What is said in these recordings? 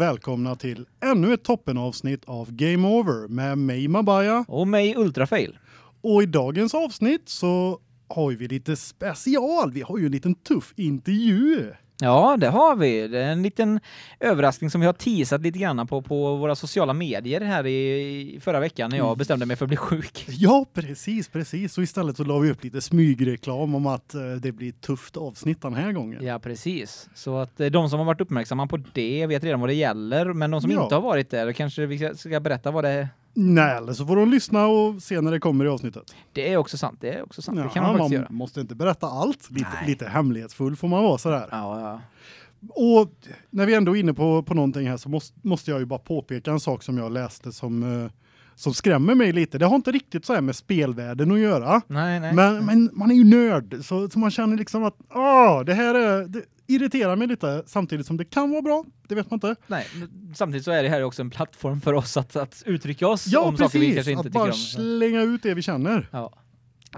och välkomna till ännu ett toppenavsnitt av Game Over med mig Mabaya. Och mig Ultrafail. Och i dagens avsnitt så har vi lite special. Vi har ju en liten tuff intervju. Ja, det har vi. Det är en liten överraskning som vi har teasat lite grann på på våra sociala medier här i förra veckan när jag bestämde mig för att bli sjuk. Ja, precis, precis. Och istället så la vi upp lite smygreklam om att eh, det blir ett tufft avsnitt den här gången. Ja, precis. Så att eh, de som har varit uppmärksamma på det vet redan vad det gäller, men de som Ja. inte har varit där kanske vi ska- ska berätta vad det. Nej, eller så får de lyssna och se när det kommer i avsnittet. Det är också sant. Det är också sant. det Ja, kan man faktiskt göra. måste inte berätta allt. Lite, Nej. lite hemlighetsfull får man vara sådär. Ja, ja. Och när vi ändå är inne på, på någonting här så måste, måste jag ju bara påpeka en sak som jag läste som, eh, som skrämmer mig lite. Det har inte riktigt så här med spelvärlden att göra. Nej, nej. Men, men man är ju nörd så, så man känner liksom att åh, det här är, det irriterar mig lite samtidigt som det kan vara bra. Det vet man inte. nej. Samtidigt så är det här också en plattform för oss att, att uttrycka oss Ja, om saker vi precis. kanske inte tycker bara om. slänga ut det vi känner. Ja.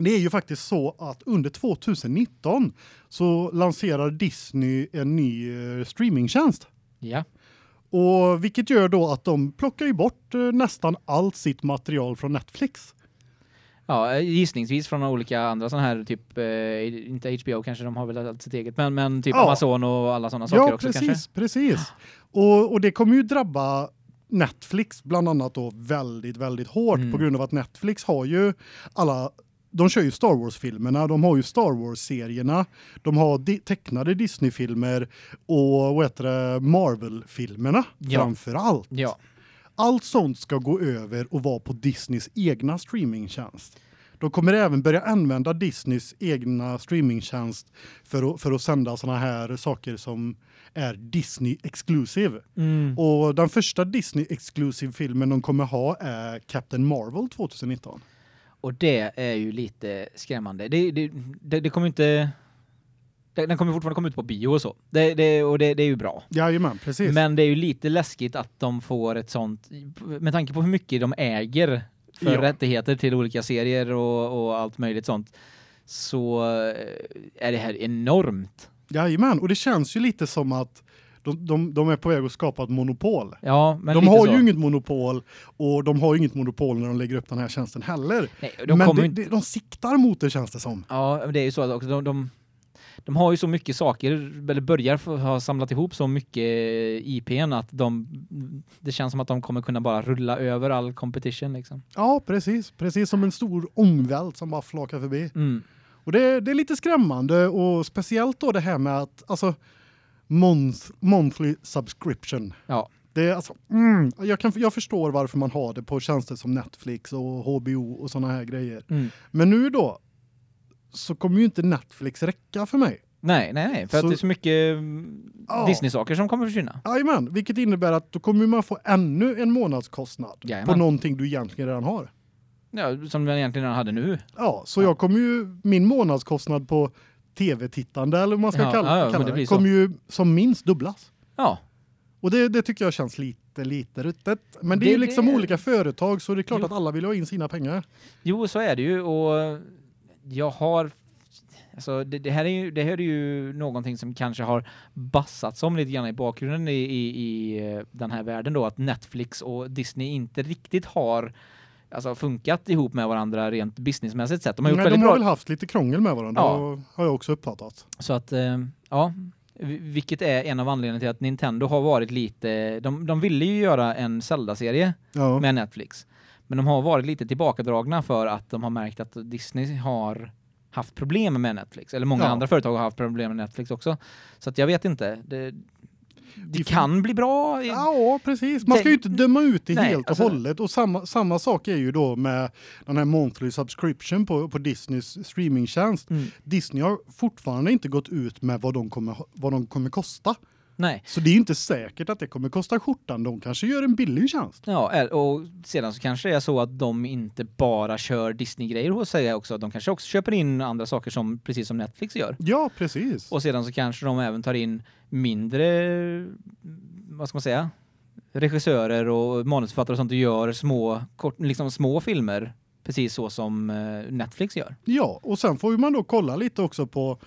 Det är ju faktiskt så att under 2019 så lanserar Disney en ny eh, streamingtjänst. Ja. Och vilket gör då att de plockar ju bort eh, nästan allt sitt material från Netflix. Ja, gissningsvis från olika andra sådana här typ eh, inte HBO kanske de har väl allt sitt eget men men typ Ja. Amazon och alla sådana saker ja, också precis, kanske. precis. Och och det kommer ju drabba Netflix bland annat då väldigt väldigt hårt Mm. på grund av att Netflix har ju alla de kör ju Star Wars-filmerna, de har ju Star Wars-serierna, de har di tecknade Disney-filmer och vad heter det, Marvel-filmerna Ja. framför allt. Ja. Allt sånt ska gå över och vara på Disneys egna streamingtjänst. De kommer även börja använda Disneys egna streamingtjänst för att, för att sända såna här saker som är Disney exclusive. Mm. Och den första Disney exclusive filmen de kommer ha är Captain Marvel 2019. Och det är ju lite skrämmande. Det det det, det kommer inte den kommer fortfarande komma ut på bio och så. Det, det och det, det är ju bra. Jajamän, precis. Men det är ju lite läskigt att de får ett sånt med tanke på hur mycket de äger för Ja. rättigheter till olika serier och, och allt möjligt sånt så eh, är det här enormt. Jajamän, och det känns ju lite som att de, de, de är på väg att skapa ett monopol. Ja, men de har så. ju inget monopol och de har ju inget monopol när de lägger upp den här tjänsten heller. Nej, de Men kommer det, inte de siktar mot det känns det som. Ja, men det är ju så att också de, de de har ju så mycket saker eller börjar ha samlat ihop så mycket IPn att de det känns som att de kommer kunna bara rulla över all competition liksom. Ja, precis. Precis som en stor ångvält som bara flakar förbi. Mm. Och det, det är lite skrämmande och speciellt då det här med att alltså month, monthly subscription. Ja. Det är alltså mm, jag kan jag förstår varför man har det på tjänster som Netflix och HBO och såna här grejer. Mm. Men nu då så kommer ju inte Netflix räcka för mig. Nej, nej, nej, för Så- att det är så mycket mm, Ja. Disney-saker som kommer försvinna. Jajamän, vilket innebär att då kommer man få ännu en månadskostnad Jajamän. på någonting du egentligen redan har. Ja, som man egentligen redan hade nu. Ja, så jag kommer ju min månadskostnad på tv-tittande eller vad man ska Ja, kalla, ja, kalla det kommer ju som minst dubblas. Ja, Och det, det tycker jag känns lite lite ruttet. Men det, Det- är ju liksom det- olika företag så det är klart Jo. att alla vill ha in sina pengar. jo så är det ju och jag har alltså det, det här är ju det här är ju någonting som kanske har bassats om lite grann i bakgrunden i, i, i eh, den här världen då att Netflix och Disney inte riktigt har alltså funkat ihop med varandra rent businessmässigt sett. De har gjort Nej, de väldigt har bra väl haft lite krångel med varandra Ja. har jag också uppfattat. så att eh, ja vi- vilket är en av anledningarna till att Nintendo har varit lite de de ville ju göra en Zelda-serie Ja. med Netflix. Men de har varit lite tillbakadragna för att de har märkt att Disney har haft problem med Netflix eller många Ja. andra företag har haft problem med Netflix också. Så att jag vet inte. Det, det kan bli bra. Ja, precis. Man ska ju inte döma ut det Nej, helt och alltså- hållet och samma samma sak är ju då med den här monthly subscription på på Disneys streamingtjänst. Mm. Disney har fortfarande inte gått ut med vad de kommer vad de kommer kosta. Nej. Så det är ju inte säkert att det kommer kosta skjortan. De kanske gör en billig tjänst. Ja, och sedan så kanske det är så att de inte bara kör Disney-grejer hos sig också. De kanske också köper in andra saker som precis som Netflix gör. Ja, precis. Och sedan så kanske de även tar in mindre vad ska man säga? regissörer och manusförfattare och sånt och gör små kort, liksom små filmer precis så som eh, Netflix gör. Ja, och sen får man då kolla lite också på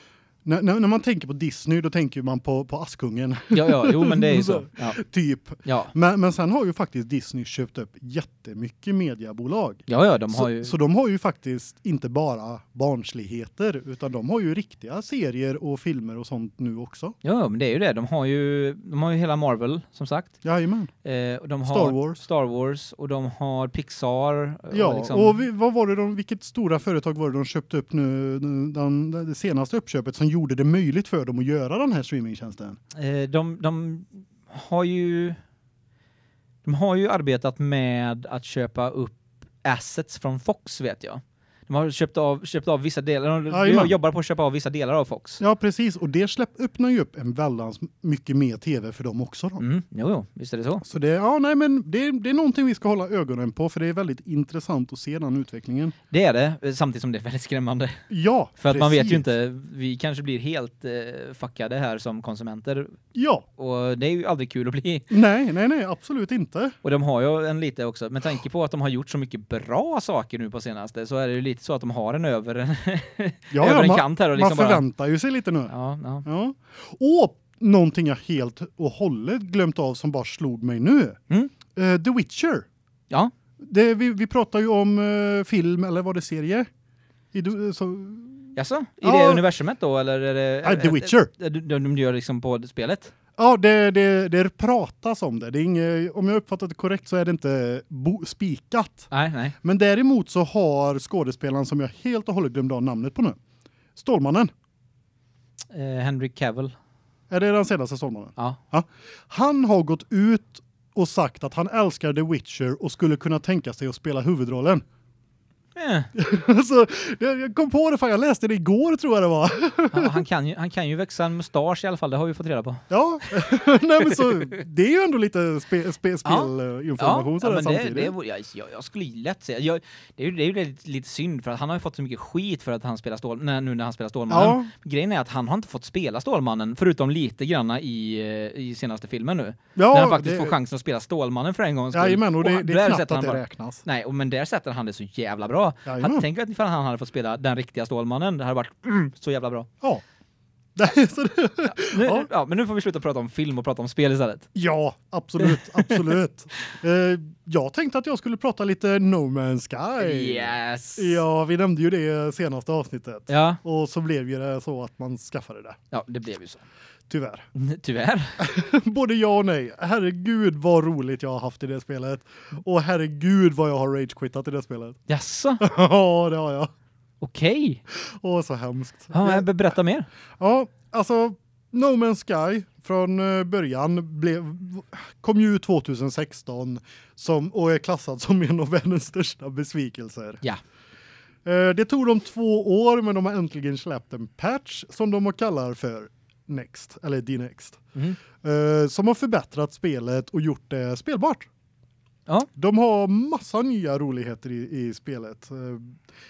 När, när, när man tänker på Disney då tänker man på på Askungen Ja, ja, jo men det är ju så. Ja. typ. Ja, Men men sen har ju faktiskt Disney köpt upp jättemycket mediebolag. ja, ja de har så, ju... så de har ju faktiskt inte bara barnsligheter utan de har ju riktiga serier och filmer och sånt nu också. Ja, men det är ju det. De har ju, de har ju hela Marvel, som sagt. Jajamän. Eh, och de har Star Wars. Star Wars och de har Pixar. Ja, och, liksom, och vi, vad var det de vilket stora företag var det de köpte upp nu den, det senaste uppköpet som gjorde det möjligt för dem att göra den här streamingtjänsten? eh, de, de har ju de har ju arbetat med att köpa upp assets från Fox vet jag. De har köpt av köpt av vissa delar. De, Jajamän. jobbar på att köpa av vissa delar av Fox. Ja, precis och det släpp öppnar ju upp en väldans mycket mer TV för dem också då. Mm, jo, jo, visst är det så. Så det ja nej men det det är någonting vi ska hålla ögonen på för det är väldigt intressant att se den utvecklingen. Det är det, samtidigt som det är väldigt skrämmande. Ja, För att man vet ju precis. inte, vi kanske blir helt eh, fuckade här som konsumenter. Ja, Och det är ju aldrig kul att bli. nej, nej, nej, absolut inte. Och de har ju en lite också, med tanke på att de har gjort så mycket bra saker nu på senaste, så är det ju lite så att de har en över, Ja, över en man, kant här och liksom man bara... förväntar ju sig lite nu. Ja, ja. Ja. Och någonting jag helt och hållet glömt av som bara slog mig nu. Mm. Eh, The Witcher. Ja, Det, vi, vi pratar ju om eh, film eller var det serie? I, du- så, jaså? I Ja. det universumet då, eller är det... The Witcher. De, de, de gör liksom på spelet? Ja, det, det, det pratas om det. det är inget, om jag uppfattat det korrekt så är det inte spikat. Nej, nej. Men däremot så har skådespelaren som jag helt och hållet glömde av namnet på nu. Stålmannen. Eh, Henry Cavill. Är det den senaste Stålmannen? Ja. Han har gått ut och sagt att han älskar The Witcher och skulle kunna tänka sig att spela huvudrollen. Eh, så jag kom på det för jag läste det igår tror jag det var. ja, han, kan ju, han kan ju växa en mustasch i alla fall, det har vi fått reda på. Ja. Nej men så det är ju ändå lite spe, spe, Ja. spelinformation ja, det, samtidigt. det, vore- jag, jag, skulle lätt säga, jag, det är ju, det är ju lite, lite synd för att han har ju fått så mycket skit för att han spelar stål, nu när han spelar Stålmannen. ja, Grejen är att han har inte fått spela Stålmannen, förutom lite granna i, eh, i senaste filmen nu. ja, när han faktiskt det, får chansen att spela Stålmannen för en gångs skull. Jajamän, och det, han- det är knappt att det bara- räknas. Nej, och, men där sätter han det så jävla bra. Jajamän. Han, tänk ifall han hade fått spela den riktiga Stålmannen, det hade varit mm, så jävla bra. Ja. Det, Nu, Ja. ja. men nu får vi sluta prata om film och prata om spel istället. ja, absolut, absolut. Eh, jag tänkte att jag skulle prata lite No Man's Sky. Yes! Ja, vi nämnde ju det senaste avsnittet. Ja, Och så blev ju det så att man skaffade det. ja det blev ju så. Tyvärr. Tyvärr. Både ja och nej. Herregud vad roligt jag har haft i det spelet. Och herregud vad jag har rage-quittat i det spelet. Jaså? Ja, det har jag. Okej. Åh, så hemskt. Ja, ber- berätta mer. Ja, alltså No Man's Sky från eh, början blev kom ju ut 2016 som och är klassad som en av världens största besvikelser. Ja. Eh, Det tog dem två år men de har äntligen släppt en patch som de kallar för Next eller D-Next. Mhm. Eh, som har förbättrat spelet och gjort det spelbart. Ja. De har massa nya roligheter i, i spelet. Eh,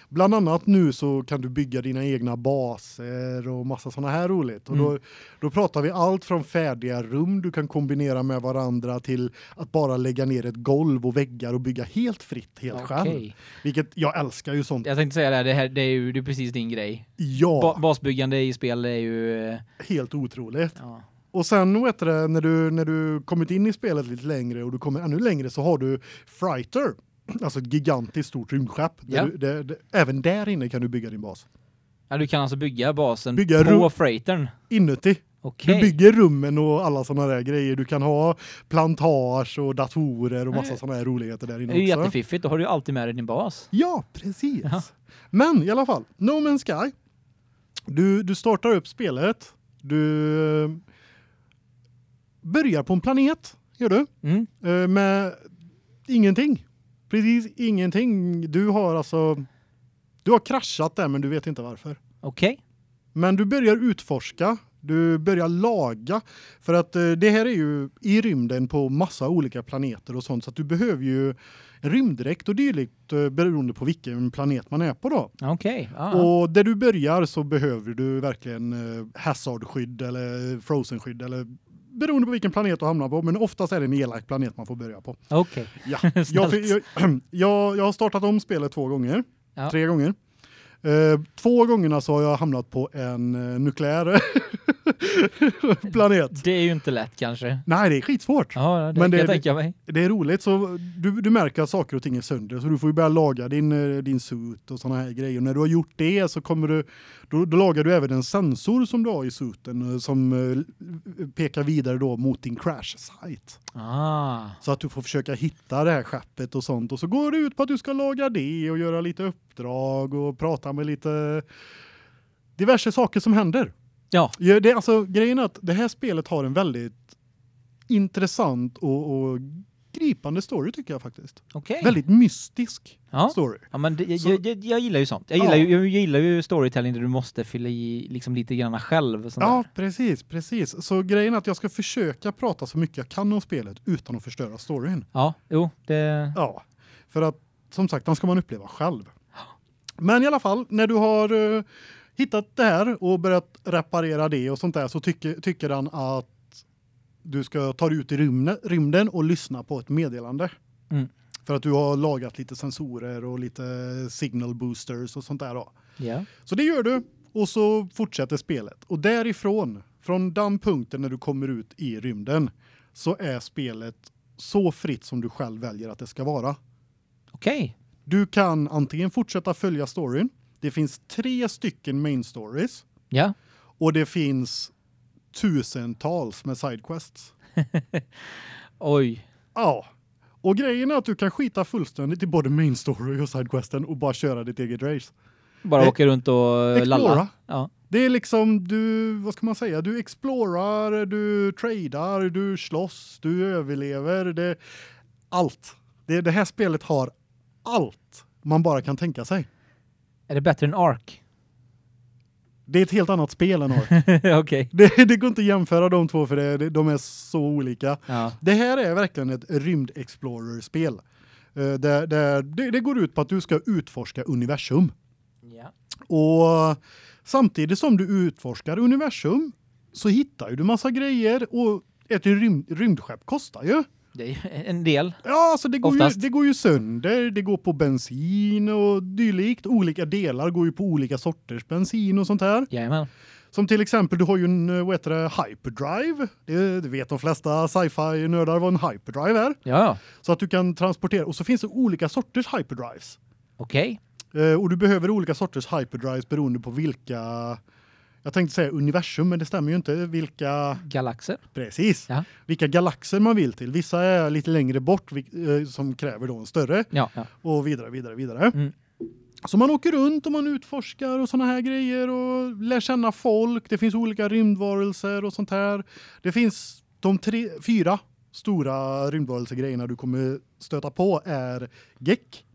Bland annat nu så kan du bygga dina egna baser och massa såna här roligt. Och då, Mm. då pratar vi allt från färdiga rum du kan kombinera med varandra till att bara lägga ner ett golv och väggar och bygga helt fritt, helt själv. Okej. Vilket jag älskar ju sånt. Jag tänkte säga det, här, det, här, det är ju det är precis din grej. Ja, Ba basbyggande i spel är ju... eh, helt otroligt. Ja. Och sen vet du, det, när du när du kommit in i spelet lite längre och du kommer ännu längre så har du Frighter, alltså ett gigantiskt stort rymdskepp. Där Ja. du, det, det, även där inne kan du bygga din bas. ja, du kan alltså bygga basen Bygga på freightern. Inuti. Okej. Du bygger rummen och alla såna där grejer. Du kan ha plantage och datorer och massa Nej. såna här roligheter där Det inne är ju också. jättefiffigt, då har du alltid med dig din bas. Ja, precis. Ja. Men i alla fall, No Man's Sky. Du du startar upp spelet. Du börjar på en planet, gör du? Mm. Eh, med ingenting. Precis ingenting. Du har alltså du har kraschat där men du vet inte varför. Okej. Men du börjar utforska, du börjar laga för att eh, det här är ju i rymden på massa olika planeter och sånt så att du behöver ju rymddräkt och dylikt eh, beroende på vilken planet man är på då. Okej. Ja. Och där du börjar så behöver du verkligen eh, hazardskydd eller frozenskydd eller beroende på vilken planet du hamnar på men oftast är det en elak planet man får börja på. Okej. Ja, jag, jag, jag, jag har startat om spelet två gånger. Ja. Tre gånger. Eh, två gångerna så har jag hamnat på en eh, nukleär planet. Det är ju inte lätt kanske. Nej, det är skitsvårt. Ja, det, Men det- det-. Det är roligt så du, du märker att saker och ting är sönder så du får ju börja laga din eh, din suit och såna här grejer. Och när du har gjort det så kommer du då, då lagar du även en sensor som du har i suiten som pekar vidare då mot din crash site. Ah. Så att du får försöka hitta det här skeppet och sånt och så går det ut på att du ska laga det och göra lite uppdrag och prata med lite diverse saker som händer. Ja. Ja, det alltså grejen är att det här spelet har en väldigt intressant och, och gripande story tycker jag faktiskt. Okej. Väldigt mystisk Ja. story. Ja men det, jag, jag, jag, gillar ju sånt. Jag Ja. gillar ju jag gillar ju storytelling där du måste fylla i liksom lite grann själv Ja, där. precis, precis. Så grejen är att jag ska försöka prata så mycket jag kan om spelet utan att förstöra storyn. Ja, jo, det Ja, för att som sagt, den ska man uppleva själv. Men i alla fall, när du har eh, hittat det här och börjat reparera det och sånt där så tycker tycker han att du ska ta dig ut i rymden, rymden och lyssna på ett meddelande. Mm. För att du har lagat lite sensorer och lite signal boosters och sånt där då. ja. Så det gör du och så fortsätter spelet. Och därifrån, från den punkten när du kommer ut i rymden, så är spelet så fritt som du själv väljer att det ska vara. Okej. Du kan antingen fortsätta följa storyn. Det finns tre stycken main stories Ja. och det finns tusentals med sidequests. Oj. Ja. Och grejen är att du kan skita fullständigt i både main story och sidequesten och bara köra ditt eget race. Bara Eh, åka runt och eh, Explora. lalla. Ja. Det är liksom du vad ska man säga, du explorar, du tradar, du slåss, du överlever, det allt. Det det här spelet har allt man bara kan tänka sig. Är det bättre än Ark? Det är ett helt annat spel än Ark. Okej. det, det går inte att jämföra de två för det, det, de är så olika. Ja. Det här är verkligen ett rymd explorer spel. Uh, där, där det, det går ut på att du ska utforska universum. Ja. Och samtidigt som du utforskar universum så hittar du massa grejer och ett rym, rymdskepp kostar ju. Det är ju en del. Ja, alltså det går ju Oftast. det går ju sönder, det går på bensin och dylikt. Olika delar går ju på olika sorters bensin och sånt här. Jajamän. Som till exempel du har ju en eh, vad heter det hyperdrive. Det, det vet de flesta sci-fi nördar vad en hyperdrive är. Ja. Så att du kan transportera och så finns det olika sorters hyperdrives. Okej. Eh, och du behöver olika sorters hyperdrives beroende på vilka jag tänkte säga universum men det stämmer ju inte vilka Galaxer. precis. Ja. Vilka galaxer man vill till. Vissa är lite längre bort eh, som kräver då en större Ja, ja. och vidare vidare vidare. Mm. Så man åker runt och man utforskar och såna här grejer och lär känna folk. Det finns olika rymdvarelser och sånt här. Det finns de tre fyra stora rymdvarelsegrejerna du kommer stöta på är Gek.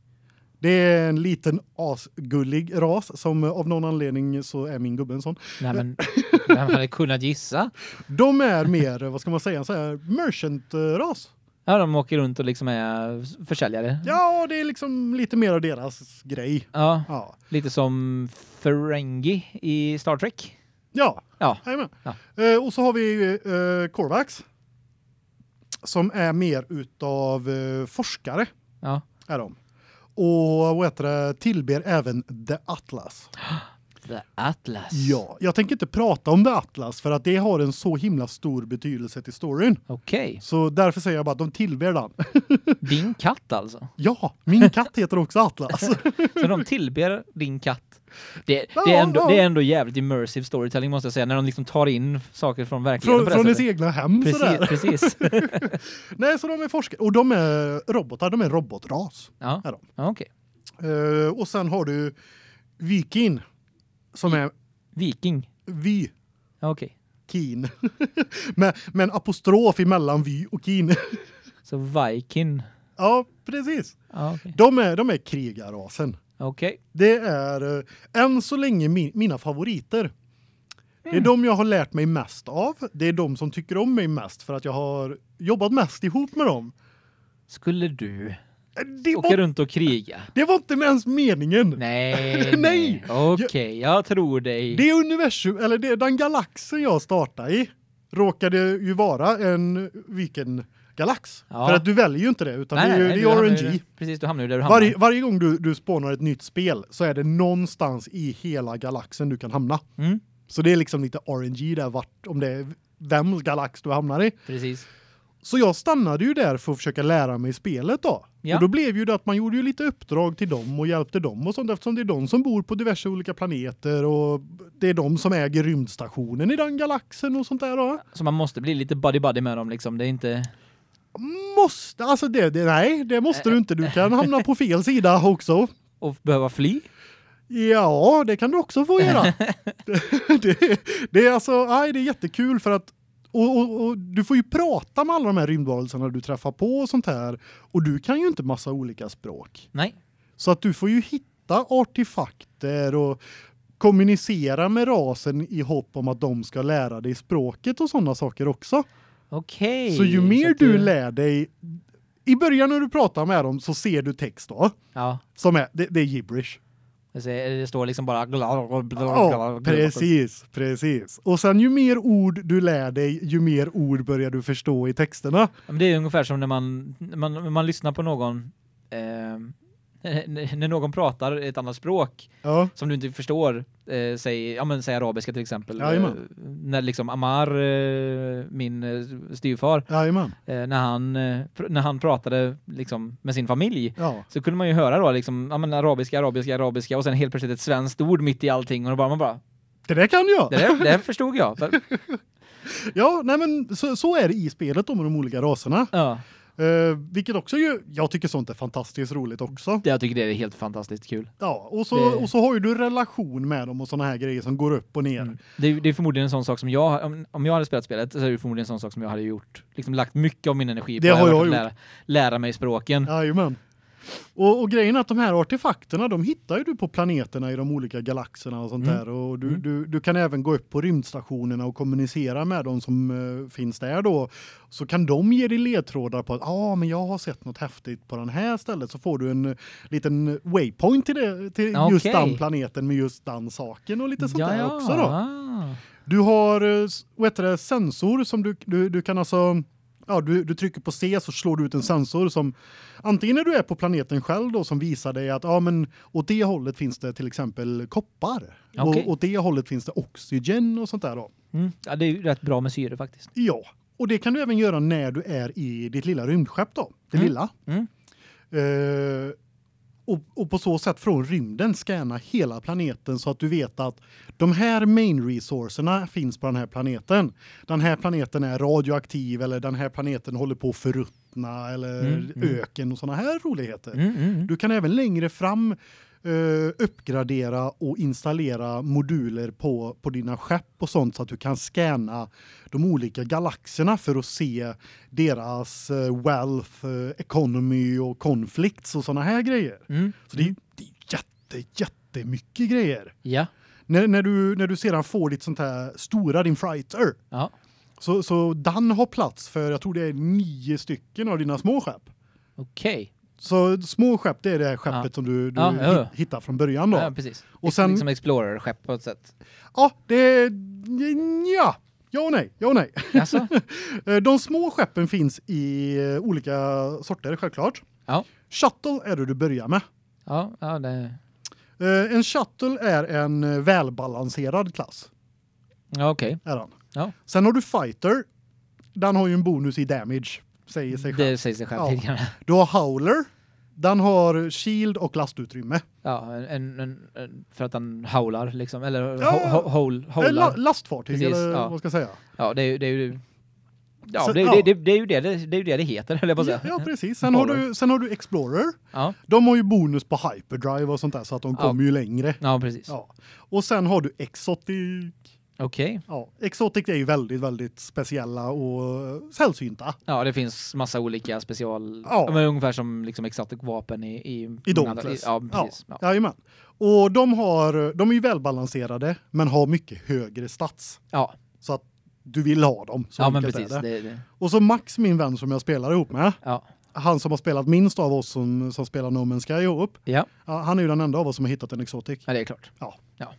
Det är en liten asgullig ras som av någon anledning så är min gubbe en sån. Nej men vem hade kunnat gissa? De är mer vad ska man säga så här merchant ras. Ja, de åker runt och liksom är försäljare. Ja, det är liksom lite mer av deras grej. Ja, Ja. lite som Ferengi i Star Trek. Ja, Ja. Jajamän. Ja. Eh, och så har vi eh, Corvax som är mer utav eh, forskare Ja. är de. Och vad heter det tillber även The Atlas. The Atlas. Ja, jag tänker inte prata om The Atlas för att det har en så himla stor betydelse till storyn. Okej. Så därför säger jag bara att de tillber den. Din katt alltså. ja, min katt heter också Atlas. Så de tillber din katt. Det, det, är ändå, det är ändå jävligt immersive storytelling måste jag säga, när de liksom tar in saker från verkligheten från från ens egna hem sådär. Precis, precis. Nej, så de är forskare och de är robotar, de är robotras. Ja, Är de. ja okej. Eh, och sen har du Viking som är Viking. Ja, okej. Kin. med, med en apostrof emellan Vy och Kin. Så Viking. ja, precis. Ja, okej. De är de är krigarrasen. Okej. Det är eh, än så länge min, mina favoriter. Det är de jag har lärt mig mest av. Det är de som tycker om mig mest för att jag har jobbat mest ihop med dem. Skulle du Eh, Det åka var, runt och kriga? det var inte ens meningen. Nej, Nej. Okej, jag tror dig. Det universum eller det, den galaxen jag startade i råkade ju vara en galax. Ja. För att du väljer ju inte det utan det är ju det du är hamnar RNG. Precis, du hamnar ju där du hamnar. Varje, varje gång du, du spånar ett nytt spel så är det någonstans i hela galaxen du kan hamna. Mm, Så det är liksom lite RNG där vart om det är vems galax du hamnar i. precis. Så jag stannade ju där för att försöka lära mig spelet då. Ja. Och då blev ju det att man gjorde ju lite uppdrag till dem och hjälpte dem och sånt eftersom det är de som bor på diverse olika planeter och det är de som äger rymdstationen i den galaxen och sånt där då. Så man måste bli lite buddy buddy med dem liksom. Det är inte Måste alltså det, det nej, det måste du inte. Du kan hamna på fel sida också. att behöva fly. Ja, det kan du också få göra. det, det, det är alltså, nej, det är jättekul för att och, och, och du får ju prata med alla de här rymdvarelserna du träffar på och sånt här och du kan ju inte massa olika språk. Nej. Så att du får ju hitta artefakter och kommunicera med rasen i hopp om att de ska lära dig språket och sådana saker också. Okej. så ju mer att du lär dig i början när du pratar med dem så ser du text då Ja, som är det, det är gibberish. det står liksom bara Ja, precis, precis. Och sen ju mer ord du lär dig, ju mer ord börjar du förstå i texterna. Men det är ungefär som när man man, man lyssnar på någon eh, när någon pratar ett annat språk Ja, som du inte förstår eh, säg ja men säg arabiska till exempel Jajamän. eh, när liksom Amar eh, min eh, styvfar eh, när han när han pratade liksom med sin familj Ja. så kunde man ju höra då liksom ja men arabiska arabiska arabiska och sen helt plötsligt ett svenskt ord mitt i allting och då bara man bara Det där kan jag. det där, det förstod jag. Ja, nej men så, så är det i spelet med de olika raserna. Ja, Eh, vilket också ju jag tycker sånt är fantastiskt roligt också. det jag tycker det är helt fantastiskt kul. Ja, och så Det- och så har ju du relation med dem och såna här grejer som går upp och ner. Mm. Det, är, det är förmodligen en sån sak som jag om, om jag hade spelat spelet så är det förmodligen en sån sak som jag hade gjort liksom lagt mycket av min energi Det på har jag att lära, lära mig språken. Jajamän. Och, och grejen är att de här artefakterna, de hittar ju du på planeterna i de olika galaxerna och sånt Mm. där. Och du, Mm. du, du kan även gå upp på rymdstationerna och kommunicera med dem som eh, finns där då. Så kan de ge dig ledtrådar på att ja, ah, men jag har sett något häftigt på den här stället så får du en eh, liten waypoint till det till just Okej. den planeten med just den saken och lite sånt där också då. Du har s- vad heter det sensor som du du, du kan alltså ja du du trycker på C så slår du ut en sensor som antingen när du är på planeten själv då som visar dig att ja men åt det hållet finns det till exempel koppar Okej. och åt det hållet finns det oxygen och sånt där då. Mm. Ja, det är ju rätt bra med syre faktiskt. Ja, och det kan du även göra när du är i ditt lilla rymdskepp då. Det Mm. lilla. Mm. Eh, och, och på så sätt från rymden scanna hela planeten så att du vet att de här main resourcerna finns på den här planeten. Den här planeten är radioaktiv eller den här planeten håller på att förruttna eller Mm, mm. öken och såna här roligheter. Mm, mm. Du kan även längre fram eh, uppgradera och installera moduler på på dina skepp och sånt så att du kan scanna de olika galaxerna för att se deras eh, wealth, eh, economy och conflicts och såna här grejer. Mm. Så det är, det är jätte jättemycket grejer. Ja. När, när du när du sedan får ditt sånt här stora din fighter Ja. så så den har plats för jag tror det är nio stycken av dina små skepp. Okej. Så små skepp det är det skeppet Ja. som du, du Ja, ja, ja. hit- hittar från början då. Ja, precis. Och sen- liksom explorer-skepp på ett sätt. Ja, det ja. Ja och nej. Ja och nej. Alltså? De små skeppen finns i eh, olika sorter självklart. Ja. Shuttle är det du börjar med. Ja, ja det Eh, En shuttle är en eh, välbalanserad klass Ja, okej. är den. Ja. Sen har du fighter. Den har ju en bonus i damage säger sig själv. Det säger sig själv Ja. Du har howler. Den har shield och lastutrymme. Ja, en, en, en, för att den howlar liksom eller Ja. ho, ho, hol, Eh, la, lastfartyg Precis, eller ja. vad ska jag säga? Ja, det är ju det är ju Ja, Så- det, ja. Det, det, det är ju det det, det är ju det det heter, att Ja, säga. ja precis. Sen har du sen har du explorer. Ja. De har ju bonus på hyperdrive och sånt där så att de Ja. kommer ju längre. Ja, precis. Ja. Och sen har du exotic. Okej. Ja, exotic är ju väldigt väldigt speciella och sällsynta. Ja, det finns massa olika special Ja. ja. men ungefär som liksom exotic vapen i i, I Dauntless. Ja, precis. Ja. Ja. Jajamän. Och de har de är ju välbalanserade men har mycket högre stats Ja, så att du vill ha dem så ja men precis. det. Det, det. Och så Max min vän som jag spelar ihop med. Ja. Han som har spelat minst av oss som som spelar No Man's Sky ihop. Ja. Ja, han är ju den enda av oss som har hittat en exotic. ja, det är klart.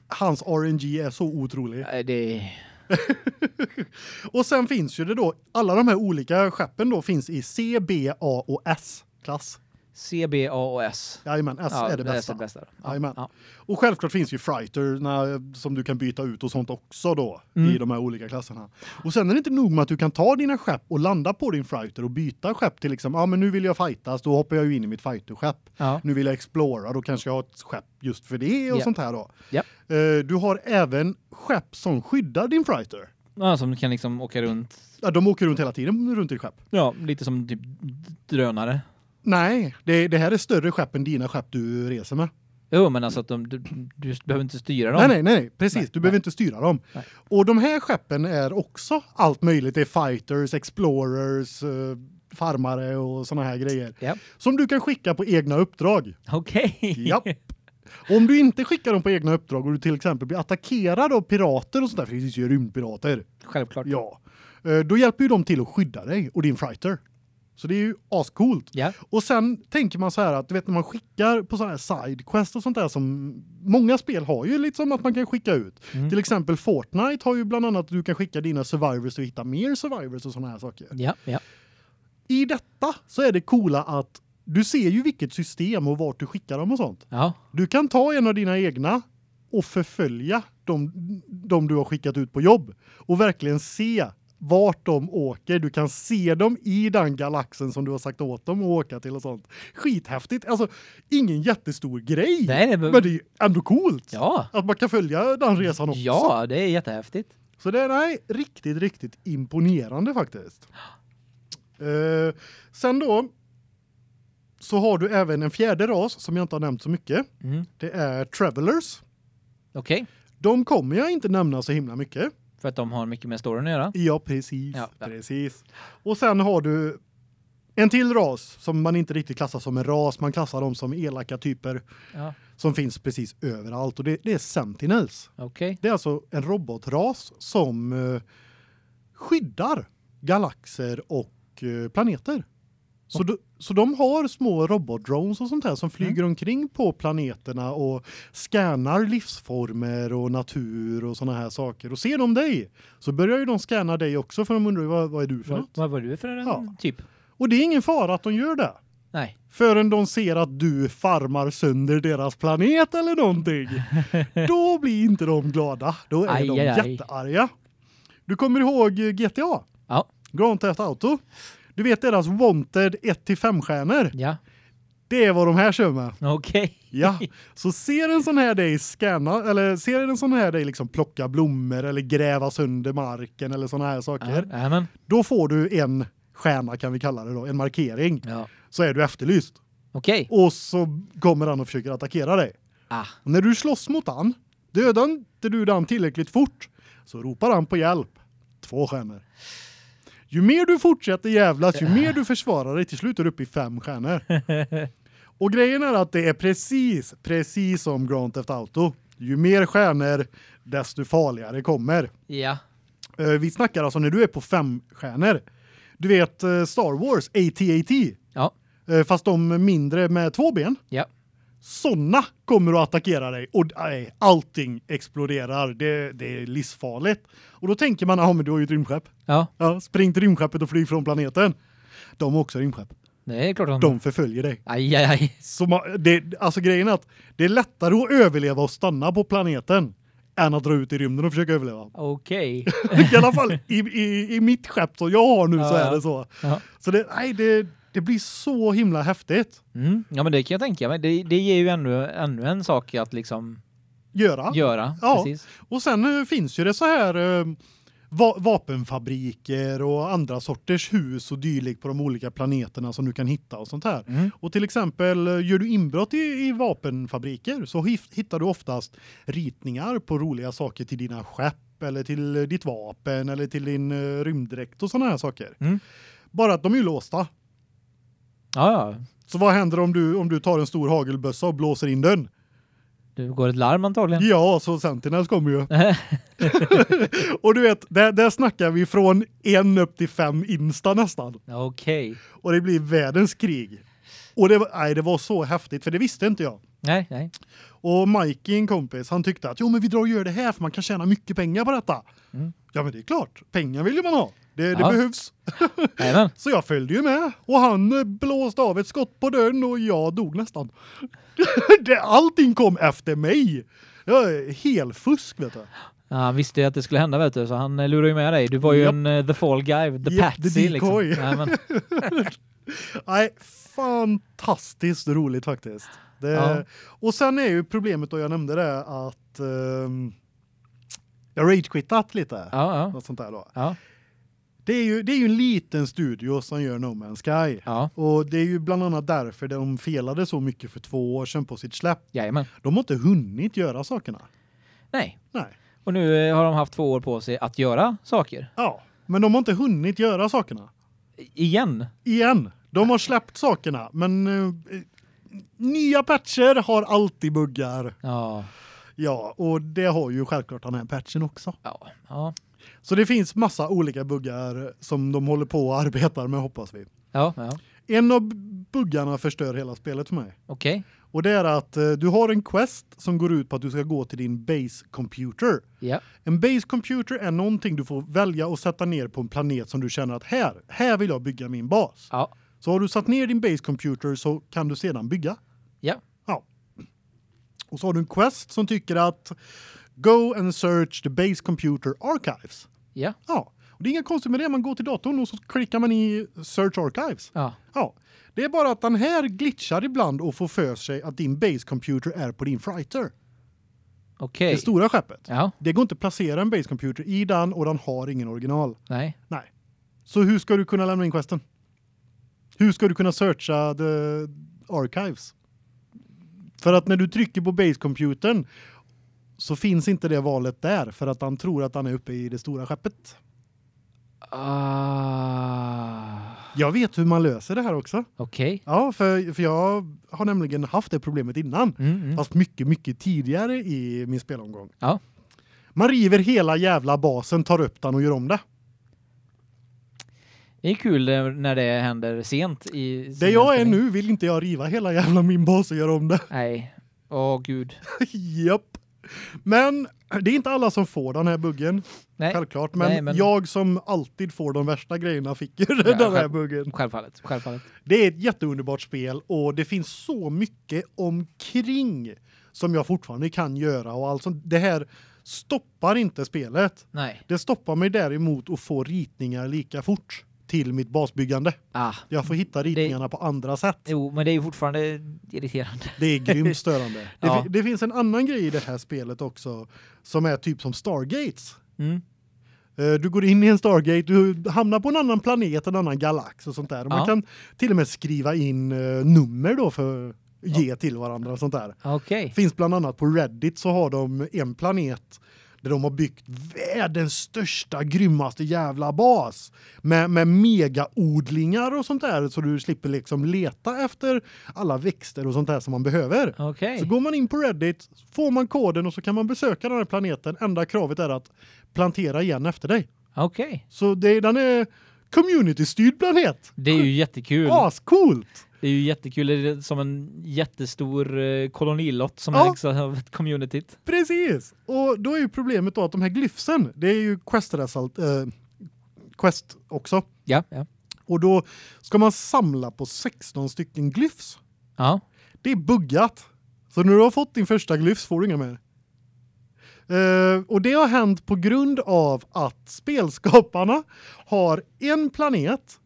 Hans RNG är så otrolig. Nej, Det och sen finns ju det då alla de här olika skeppen då finns i C, B, A och S klass. C, B, A och S. Jajamän, S Ja, är det bästa. är det bästa. Ja. Och självklart finns ju fighterna som du kan byta ut och sånt också då Mm. i de här olika klasserna. Och sen är det inte nog med att du kan ta dina skepp och landa på din fighter och byta skepp till liksom, ja men nu vill jag fightas, då hoppar jag ju in i mitt fighterskepp. Ja. Nu vill jag explora, då kanske jag har ett skepp just för det och Ja. sånt här då. Ja. Eh, Du har även skepp som skyddar din fighter. Ja, som kan liksom åka runt. Ja, de åker runt hela tiden runt ditt skepp. Ja, lite som typ drönare. Nej, det, det här är större skepp än dina skepp du reser med. Jo, men alltså att de, du, du behöver inte styra dem. Nej, nej, nej, precis. Nej, du nej. behöver inte styra dem. Nej. Och de här skeppen är också allt möjligt. Det är fighters, explorers, eh, farmare och såna här grejer. Ja. Som du kan skicka på egna uppdrag. Okej. Japp. Och om du inte skickar dem på egna uppdrag och du till exempel blir attackerad av pirater och sånt där, för det finns ju rymdpirater. Självklart. Ja. Eh, Då hjälper ju de till att skydda dig och din fighter. Så det är ju ascoolt. Ja. Och sen tänker man så här att du vet när man skickar på sådana här sidequest och sånt där som många spel har ju liksom att man kan skicka ut. Mm. Till exempel Fortnite har ju bland annat att du kan skicka dina survivors och hitta mer survivors och såna här saker. Ja, ja. I detta så är det coola att du ser ju vilket system och vart du skickar dem och sånt. Ja. Du kan ta en av dina egna och förfölja de, de du har skickat ut på jobb och verkligen se vart de åker. Du kan se dem i den galaxen som du har sagt åt dem att åka till och sånt. Skithäftigt. Alltså ingen jättestor grej. Nej, det- men det är ändå coolt. Ja. Att man kan följa den resan också. Ja, det är jättehäftigt. Så det är nej, riktigt riktigt imponerande faktiskt. Eh, sen då så har du även en fjärde ras som jag inte har nämnt så mycket. Mm. Det är travelers. Okej. De kommer jag inte nämna så himla mycket. För att de har mycket med storyn att göra. Ja, precis. Ja. Precis. Och sen har du en till ras som man inte riktigt klassar som en ras, man klassar dem som elaka typer Ja. som finns precis överallt och det, det är Sentinels. Okej. Det är alltså en robotras som eh, skyddar galaxer och eh, planeter. Så, de, så de har små robotdrones och sånt här som flyger omkring på planeterna och scannar livsformer och natur och såna här saker. Och ser de dig så börjar ju de scanna dig också för de undrar vad, vad är du för Vad, något? vad var du för en Ja. typ? Och det är ingen fara att de gör det. Nej. Förrän de ser att du farmar sönder deras planet eller någonting. Då blir inte de glada. Då är Aj, de aj, aj. jättearga. Du kommer ihåg eh, GTA? Ja. Grand Theft Auto. Du vet deras wanted 1 till 5 stjärnor. Ja. Det är vad de här kör med. Okej. Ja, så ser en sån här dig scanna eller ser en sån här dig liksom plocka blommor eller gräva sönder marken eller såna här saker. Ja, men. Då får du en stjärna kan vi kalla det då, en markering. Ja. Så är du efterlyst. Okej. Och så kommer han och försöker attackera dig. Ah. Och när du slåss mot han, dödar inte du den tillräckligt fort så ropar han på hjälp. Två stjärnor. Ju mer du fortsätter jävlas, ju mer du försvarar dig, till slut är du uppe i fem stjärnor. Och grejen är att det är precis, precis som Grand Theft Auto. Ju mer stjärnor, desto farligare kommer. Ja. Eh, Vi snackar alltså när du är på fem stjärnor. Du vet eh, Star Wars, AT-AT. Ja. Eh, Fast de mindre med två ben. Ja. Såna kommer att attackera dig och nej, allting exploderar. Det, det är livsfarligt. Och då tänker man, ja men du har ju ett rymdskepp. Ja. Ja, spring till rymdskeppet och flyg från planeten. De har också rymdskepp. Det är klart att De förföljer dig. Aj, aj, aj. Så man, det, alltså grejen är att det är lättare att överleva och stanna på planeten än att dra ut i rymden och försöka överleva. Okej. I alla fall i, i, i mitt skepp som jag har nu så Ja, är ja. det så. Ja. Så det, nej, det, det blir så himla häftigt. Mm. Ja, men det kan jag tänka mig. Det, det ger ju ännu, ännu en sak att liksom Göra. göra. Ja. Precis. Och sen eh, finns ju det så här eh, va vapenfabriker och andra sorters hus och dylikt på de olika planeterna som du kan hitta och sånt här. Mm. Och till exempel eh, gör du inbrott i, i vapenfabriker så hittar du oftast ritningar på roliga saker till dina skepp eller till ditt vapen eller till din uh, rymddräkt och såna här saker. Mm. Bara att de är ju låsta. Ja, ja. Så vad händer om du om du tar en stor hagelbössa och blåser in den? Det går ett larm antagligen. Ja, så Sentinels kommer ju. och du vet, där, där snackar vi från en upp till fem insta nästan. Okej. Och det blir världens krig. Och det var, nej, det var så häftigt, för det visste inte jag. Nej, nej. Och Mikey, en kompis, han tyckte att jo men vi drar och gör det här för man kan tjäna mycket pengar på detta. Mm. Ja men det är klart, pengar vill ju man ha. Det, det Ja. behövs. Jajamän. Så jag följde ju med och han eh, blåste av ett skott på dörren och jag dog nästan. det, allting kom efter mig. Jag är helfusk vet du. Ja, han visste ju att det skulle hända vet du, så han eh, lurade ju med dig. Du var ju Japp. en uh, the fall guy, the the patsy liksom. decoy. Jajamän. Nej, fantastiskt roligt faktiskt. Det, Ja. Och sen är ju problemet då jag nämnde det att ehm, jag ragequittat lite. Ja, ja. Något sånt där då. Ja, Det är ju det är ju en liten studio som gör No Man's Sky. ja. Och det är ju bland annat därför de felade så mycket för två år sedan på sitt släpp. Jajamän. De har inte hunnit göra sakerna. Nej. Nej. Och nu eh, har de haft två år på sig att göra saker. Ja, men de har inte hunnit göra sakerna. Igen. Igen. De har släppt sakerna, men eh, nya patcher har alltid buggar. Ja. Ja, och det har ju självklart den här patchen också. Ja. Ja. Så det finns massa olika buggar som de håller på och arbetar med hoppas vi. Ja, ja. En av buggarna förstör hela spelet för mig. Okej. Och det är att eh, du har en quest som går ut på att du ska gå till din base computer. Ja. En base computer är någonting du får välja och sätta ner på en planet som du känner att här, här vill jag bygga min bas. Ja. Så har du satt ner din base computer så kan du sedan bygga. Ja. Ja. Och så har du en quest som tycker att go and search the base computer archives. Ja. Ja. Och det är inga konstigt med det, man går till datorn och så klickar man i search archives. Ja. Ja. Det är bara att den här glitchar ibland och får för sig att din base computer är på din fighter. Okej. Det stora skeppet. Ja. Det går inte att placera en base computer i den och den har ingen original. Nej. Nej. Så hur ska du kunna lämna in questen? Hur ska du kunna searcha the archives? För att när du trycker på base computern så finns inte det valet där för att han tror att han är uppe i det stora skeppet. Ah. Jag vet hur man löser det här också. Okej. Ja, för för jag har nämligen haft det problemet innan. Mm, mm. Fast mycket mycket tidigare i min spelomgång. Ja. Man river hela jävla basen, tar upp den och gör om det. Det är kul när det händer sent i sin jag är nu vill inte jag riva hela jävla min bas och göra om det. Nej. Åh gud. Japp. Men det är inte alla som får den här buggen. Nej. Självklart, men, Nej, men- jag som alltid får de värsta grejerna fick ju Ja, den här buggen. Självfallet. Självfallet. Det är ett jätteunderbart spel och det finns så mycket omkring som jag fortfarande kan göra och alltså det här stoppar inte spelet. Nej. Det stoppar mig däremot att få ritningar lika fort till mitt basbyggande. Ah. Jag får hitta ritningarna på andra sätt. Jo, men det är ju fortfarande irriterande. Det är grymt störande. Det, Ja. det finns en annan grej i det här spelet också som är typ som Stargates. Mm. Eh, Du går in i en Stargate, du hamnar på en annan planet, en annan galax och sånt där. Och Man Ja. kan till och med skriva in eh, nummer då för att ge till varandra och sånt där. Okej. Finns bland annat på Reddit så har de en planet där de har byggt världens största grymmaste jävla bas med med megaodlingar och sånt där så du slipper liksom leta efter alla växter och sånt där som man behöver. Okej. Så går man in på Reddit, får man koden och så kan man besöka den här planeten. Enda kravet är att plantera igen efter dig. Okej. Så det den är community-styrd planet. Det är ju jättekul. Ascoolt. Det är ju jättekul. Det är som en jättestor eh, kolonilott som Ja. ägs av ett communityt. Precis. Och då är ju problemet då att de här glyfsen, det är ju quest result eh, quest också. Ja, ja. Och då ska man samla på 16 stycken glyfs. Ja. Det är buggat. Så när du har fått din första glyfs får du inga mer. Eh, och det har hänt på grund av att spelskaparna har en planet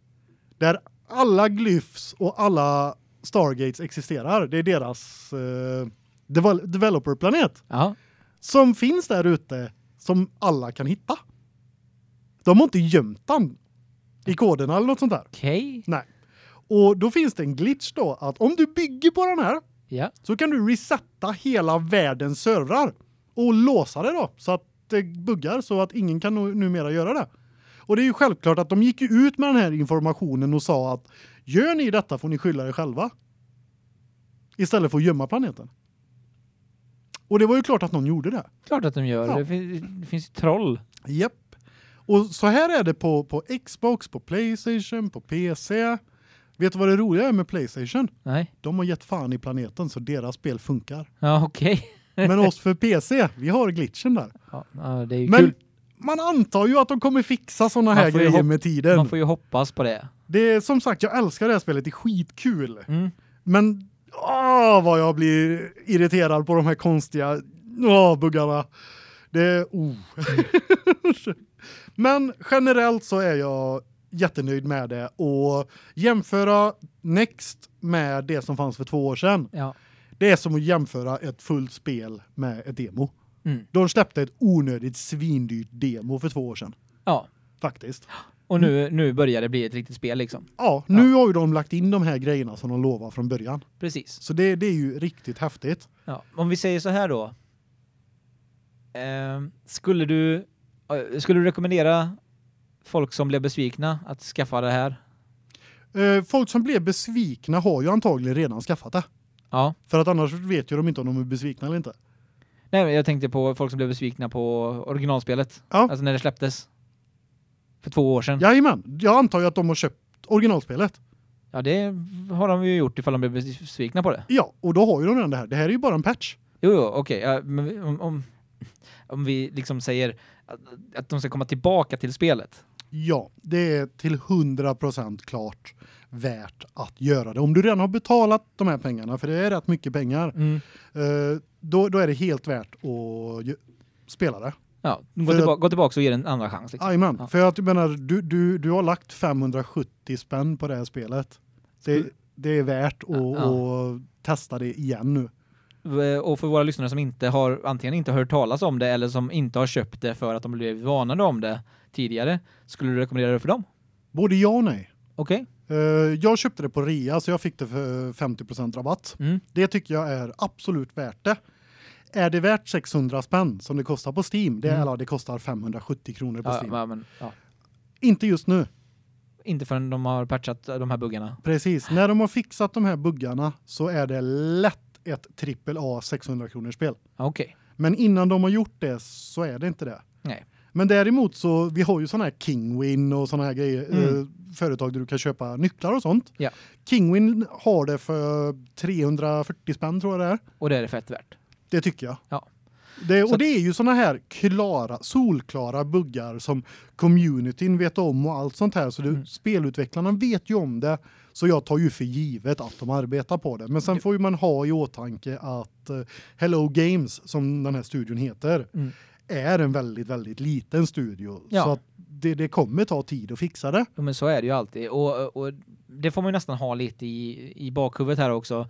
där alla glyfs och alla Stargates existerar. Det är deras eh, devel developerplanet Ja. som finns där ute som alla kan hitta. De har inte gömt den i koderna eller något sånt där. Okej. Nej. Och då finns det en glitch då att om du bygger på den här Ja. så kan du resetta hela världens servrar och låsa det då så att det buggar så att ingen kan nu- numera göra det. Och det är ju självklart att de gick ut med den här informationen och sa att gör ni detta får ni skylla er själva. Istället för att gömma planeten. Och det var ju klart att någon gjorde det. Klart att de gör. Ja. Det, fin det finns ju troll. Japp. Och så här är det på på Xbox, på PlayStation, på PC. Vet du vad det roliga är med PlayStation? Nej. De har gett fan i planeten så deras spel funkar. Ja, okej. Men oss för PC, vi har glitchen där. Ja, ja, det är ju Men kul. Man antar ju att de kommer fixa såna Man här grejer med tiden. Man får ju hoppas på det. Det är som sagt, jag älskar det här spelet, det är skitkul. Mm. Men åh vad jag blir irriterad på de här konstiga åh, buggarna. Det är oh. Men generellt så är jag jättenöjd med det och jämföra Next med det som fanns för två år sedan. Ja. Det är som att jämföra ett fullt spel med ett demo. Mm. De släppte ett onödigt svindyrt demo för två år sedan Ja. faktiskt. Och nu nu börjar det bli ett riktigt spel liksom. Ja, nu har ju de lagt in de här grejerna som de lovade från början. Precis. Så det, det är ju riktigt häftigt. Ja, om vi säger så här då. Ehm, skulle du eh, skulle du rekommendera folk som blev besvikna att skaffa det här? Eh, folk som blev besvikna har ju antagligen redan skaffat det. Ja. För att annars vet ju de inte om de är besvikna eller inte. Nej, jag tänkte på folk som blev besvikna på originalspelet. Ja. Alltså när det släpptes. För två år sedan. Jajamän, jag antar ju att de har köpt originalspelet. Ja, det har de ju gjort ifall de blev besvikna på det. Ja, och då har ju de redan det här. Det här är ju bara en patch. Jo, jo okej. Ja, men om, om, om vi liksom säger att, att de ska komma tillbaka till spelet. Ja, det är till 100% klart värt att göra det. Om du redan har betalat de här pengarna, för det är rätt mycket pengar, Mm. eh, då, då är det helt värt att spela det. Ja, gå, att- tillbaka, gå tillbaka och ge en andra chans. Liksom. Jajamän, Ja. för jag menar, du, du, du har lagt 570 spänn på det här spelet. Det, det är värt att, Ja. att testa det igen nu. Och för våra lyssnare som inte har antingen inte hört talas om det eller som inte har köpt det för att de blev vanade om det tidigare, skulle du rekommendera det för dem? Både ja och nej. Okej. Eh, jag köpte det på rea så jag fick det för 50 rabatt. Mm. Det tycker jag är absolut värt det. Är det värt 600 spänn som det kostar på Steam? Det, Mm. eller, det kostar 570 kronor på Ja, Steam. ja, men, ja. Inte just nu. Inte förrän de har patchat de här buggarna. Precis. När de har fixat de här buggarna så är det lätt ett AAA 600 kronors spel. Okej. Men innan de har gjort det så är det inte det. Nej. Men däremot så vi har ju såna här Kingwin och såna här grejer Mm. eh, företag där du kan köpa nycklar och sånt. Ja. Kingwin har det för 340 spänn tror jag det är. Och det är det fett värt. Det tycker jag. Ja. Det, och det är ju såna här klara solklara buggar som communityn vet om och allt sånt här så det, Mm. spelutvecklarna vet ju om det så jag tar ju för givet att de arbetar på det. Men sen får ju man ha i åtanke att eh, Hello Games som den här studion heter Mm. är en väldigt väldigt liten studio Ja. så att det, det kommer ta tid att fixa det. Jo, men så är det ju alltid. Och, och det får man ju nästan ha lite i, i bakhuvudet här också.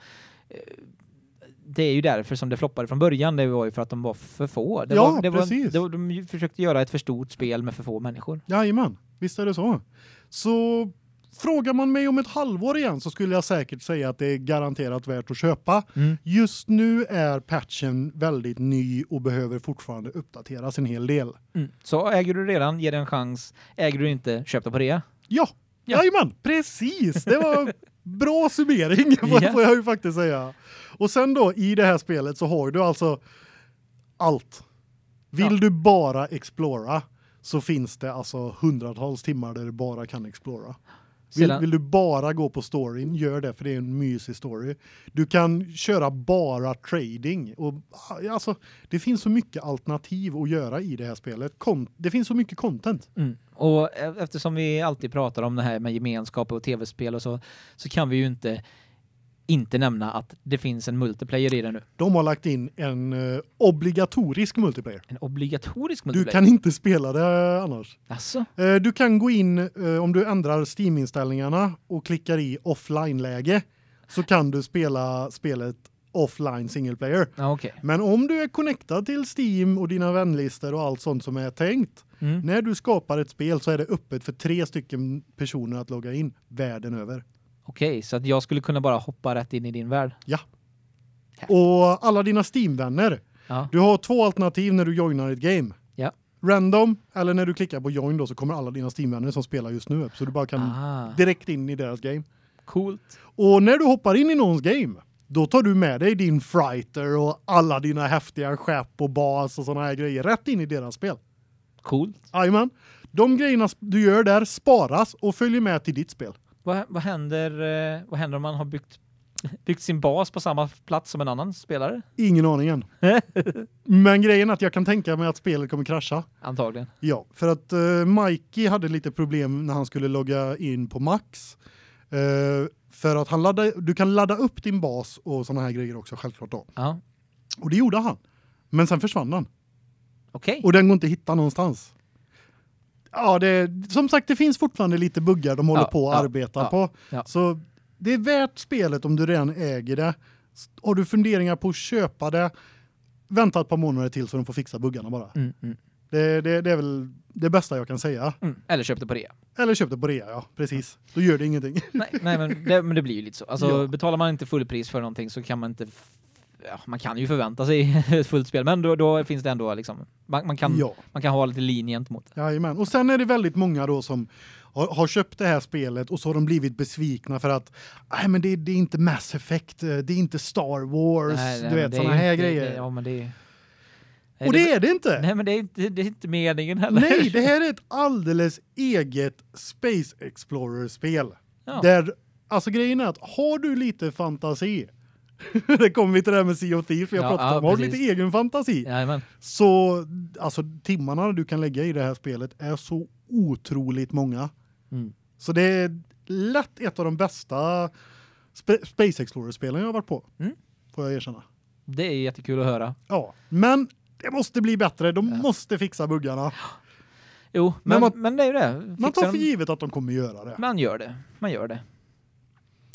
Det är ju därför som det floppade från början. Det var ju för att de var för få. Det Ja, var, det precis. Var, det de försökte göra ett för stort spel med för få människor. Jajamän, visst är det så. Så frågar man mig om ett halvår igen så skulle jag säkert säga att det är garanterat värt att köpa. Mm. Just nu är patchen väldigt ny och behöver fortfarande uppdateras en hel del. Mm. Så äger du redan, ge det en chans. Äger du inte, köp det på rea. Ja, Ja. jajamän, precis. Det var bra summering får, Ja. får jag ju faktiskt säga. Och sen då i det här spelet så har du alltså allt. Vill Ja. du bara explora så finns det alltså hundratals timmar där du bara kan explora. Vill, vill du bara gå på storyn, gör det för det är en mysig story. Du kan köra bara trading och alltså det finns så mycket alternativ att göra i det här spelet. Kon det finns så mycket content. mm. Och e- eftersom vi alltid pratar om det här med gemenskap och tv-spel och så, så kan vi ju inte inte nämna att det finns en multiplayer i det nu. De har lagt in en eh, obligatorisk multiplayer. En obligatorisk Du multiplayer. kan inte spela det annars. Alltså? Eh, du kan gå in eh, om du ändrar Steam-inställningarna och klickar i offline-läge så kan du spela spelet offline single player. Ja, okej. Men om du är connectad till Steam och dina vänlistor och allt sånt som är tänkt, Mm. när du skapar ett spel så är det öppet för tre stycken personer att logga in världen över. Okej, så att jag skulle kunna bara hoppa rätt in i din värld. Och alla dina Steam-vänner, Ja. du har två alternativ när du joinar ett game. Ja. Random eller när du klickar på join då så kommer alla dina Steam-vänner som spelar just nu upp så du bara kan Ah, direkt in i deras game. coolt. Och när du hoppar in i någons game, då tar du med dig din frighter och alla dina häftiga skepp och bas och såna här grejer rätt in i deras spel. Coolt. Jajamän. De grejerna du gör där sparas och följer med till ditt spel. Vad, vad händer eh, vad händer om man har byggt byggt sin bas på samma plats som en annan spelare? Ingen aning än. Men grejen är att jag kan tänka mig att spelet kommer krascha. Antagligen. Ja, för att uh, Mikey hade lite problem när han skulle logga in på Max. Uh, för att han laddar du kan ladda upp din bas och såna här grejer också självklart då. Ja. Och det gjorde han. Men sen försvann den. Okej. Okay. Och den går inte att hitta någonstans. Ja, det som sagt det finns fortfarande lite buggar de håller ja, på att ja, arbeta ja, på. Så det är värt spelet om du redan äger det. Har du funderingar på att köpa det, vänta ett par månader till så de får fixa buggarna bara. Mm, mm. Det, det, det, är väl det bästa jag kan säga. Mm. Eller köp det på rea. Eller köp det på rea, ja. Precis. Då gör det ingenting. Nej, nej men, det, men det blir ju lite så. Alltså, betalar man inte fullpris för någonting så kan man inte ja, man kan ju förvänta sig ett fullt spel men då, då finns det ändå liksom man, man kan ja. man kan ha lite linjent mot det. Ja, men och sen är det väldigt många då som har, har, köpt det här spelet och så har de blivit besvikna för att nej men det, det är inte Mass Effect, det är inte Star Wars, nej, nej, du vet såna här grejer. Det, ja men det och det, det är det inte. Nej men det är inte det är inte meningen heller. Nej, det här är ett alldeles eget Space Explorer spel. Ja. Där alltså grejen är att har du lite fantasi det kommer vi till det här med Sea of Thieves har ja, pratat ja, om. Har lite egen fantasi? Jajamän. Så alltså timmarna du kan lägga i det här spelet är så otroligt många. Mm. Så det är lätt ett av de bästa Sp Space Explorer-spelen jag har varit på. Mm. Får jag erkänna. Det är jättekul att höra. Ja, men det måste bli bättre. De ja. måste fixa buggarna. Jo, men, men, man, men det är ju det. Fixar man tar för givet att de kommer göra det. Man gör det. Man gör det.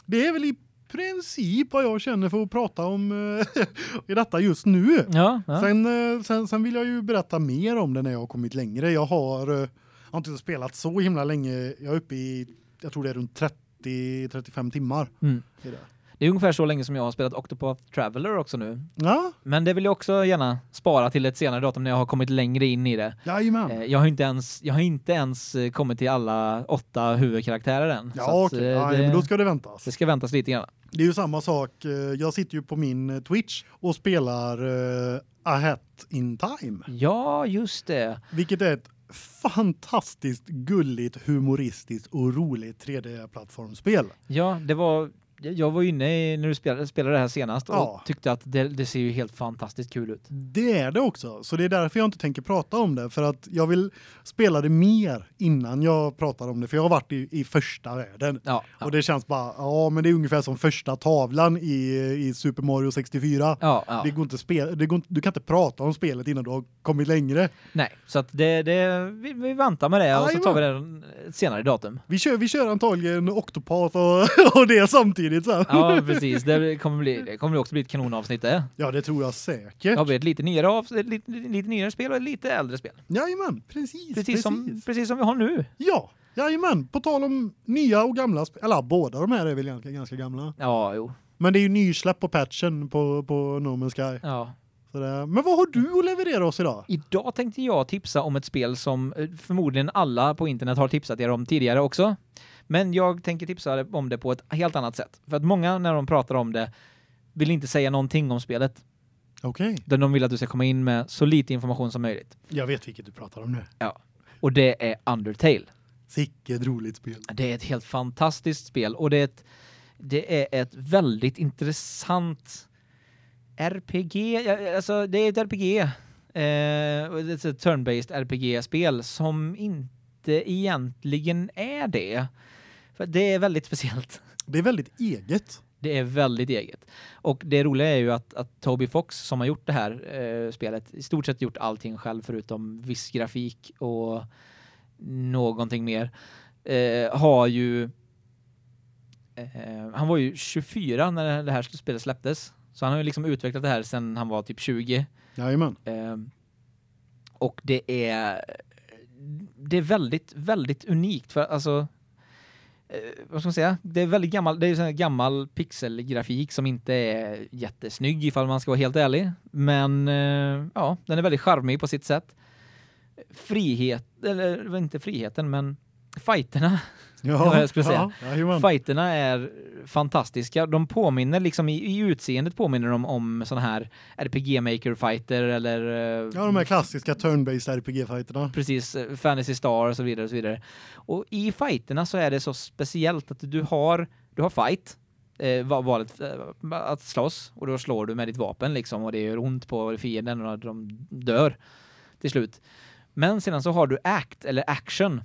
Det är väl i princip vad jag känner för att prata om uh, i detta just nu. Ja, ja. Sen, uh, sen, sen vill jag ju berätta mer om det när jag har kommit längre. Jag har, uh, har inte spelat så himla länge. Jag är uppe i jag tror det är runt 30 35 timmar. Mm. Det. Det är ungefär så länge som jag har spelat Octopath Traveler också nu. Ja. Men det vill jag också gärna spara till ett senare datum när jag har kommit längre in i det. Jajamän. Jag har inte ens jag har inte ens kommit till alla åtta huvudkaraktärer än. Ja, okej. Okay. Ja, men då ska det väntas. Det ska väntas lite grann. Det är ju samma sak. Eh, jag sitter ju på min eh, Twitch och spelar A Hat in Time. Ja, just det. Vilket är ett fantastiskt gulligt, humoristiskt och roligt 3D-plattformsspel. Ja, det var jag var inne när du spelade, spelade det här senast och ja. tyckte att det, det, ser ju helt fantastiskt kul ut. Det är det också, så det är därför jag inte tänker prata om det för att jag vill spela det mer innan jag pratar om det för jag har varit i, i första världen. Ja, ja. Och det känns bara ja, men det är ungefär som första tavlan i i Super Mario 64. Ja, Det går inte spela det går, du kan inte prata om spelet innan du har kommit längre. Nej, så att det det vi, vi väntar med det och så tar vi det senare datum. Vi kör vi kör antagligen Octopath och, och det samtidigt samtidigt så. Ja, precis. Det kommer bli det kommer också bli ett kanonavsnitt det. Ja, det tror jag säkert. Ja, ett lite nyare av lite, lite nyare spel och ett lite äldre spel. Ja, men precis. Precis, precis. som precis som vi har nu. Ja. Ja, men på tal om nya och gamla spel, eller båda de här är väl ganska, ganska gamla. Ja, jo. Men det är ju nysläpp på patchen på på No Man's Sky. Ja. Men vad har du att leverera oss idag? Idag tänkte jag tipsa om ett spel som eh, förmodligen alla på internet har tipsat er om tidigare också. Men jag tänker tipsa om det på ett helt annat sätt. För att många när de pratar om det vill inte säga någonting om spelet. Okej. Okay. De vill att du ska komma in med så lite information som möjligt. Jag vet vilket du pratar om nu. Ja. Och det är Undertale. Sicket roligt spel. Det är ett helt fantastiskt spel och det är ett det är ett väldigt intressant RPG. Alltså det är ett RPG. Eh, ett turn-based RPG-spel som inte egentligen är det. För det är väldigt speciellt. Det är väldigt eget. Det är väldigt eget. Och det roliga är ju att, att Toby Fox som har gjort det här eh, spelet i stort sett gjort allting själv förutom viss grafik och någonting mer. Eh, har ju eh, han var ju 24 när det här spelet släpptes. Så han har ju liksom utvecklat det här sedan han var typ 20. Jajamän. Eh, och det är det är väldigt väldigt unikt för alltså Eh, vad ska man säga? Det är väldigt gammal det är sån gammal pixelgrafik som inte är jättesnygg ifall man ska vara helt ärlig, men eh, ja, den är väldigt charmig på sitt sätt. Frihet eller inte friheten, men fighterna Ja, jag skulle säga. Ja, jajamän. Fighterna är fantastiska. De påminner liksom i, i utseendet påminner de om såna här RPG Maker fighter eller eh, Ja, de här klassiska turn-based RPG-fighterna. precis eh, Fantasy Star och så vidare och så vidare. Och i fighterna så är det så speciellt att du har du har fight eh, va- valet eh, att slåss och då slår du med ditt vapen liksom och det gör ont på fienden och de dör till slut. Men sedan så har du act eller action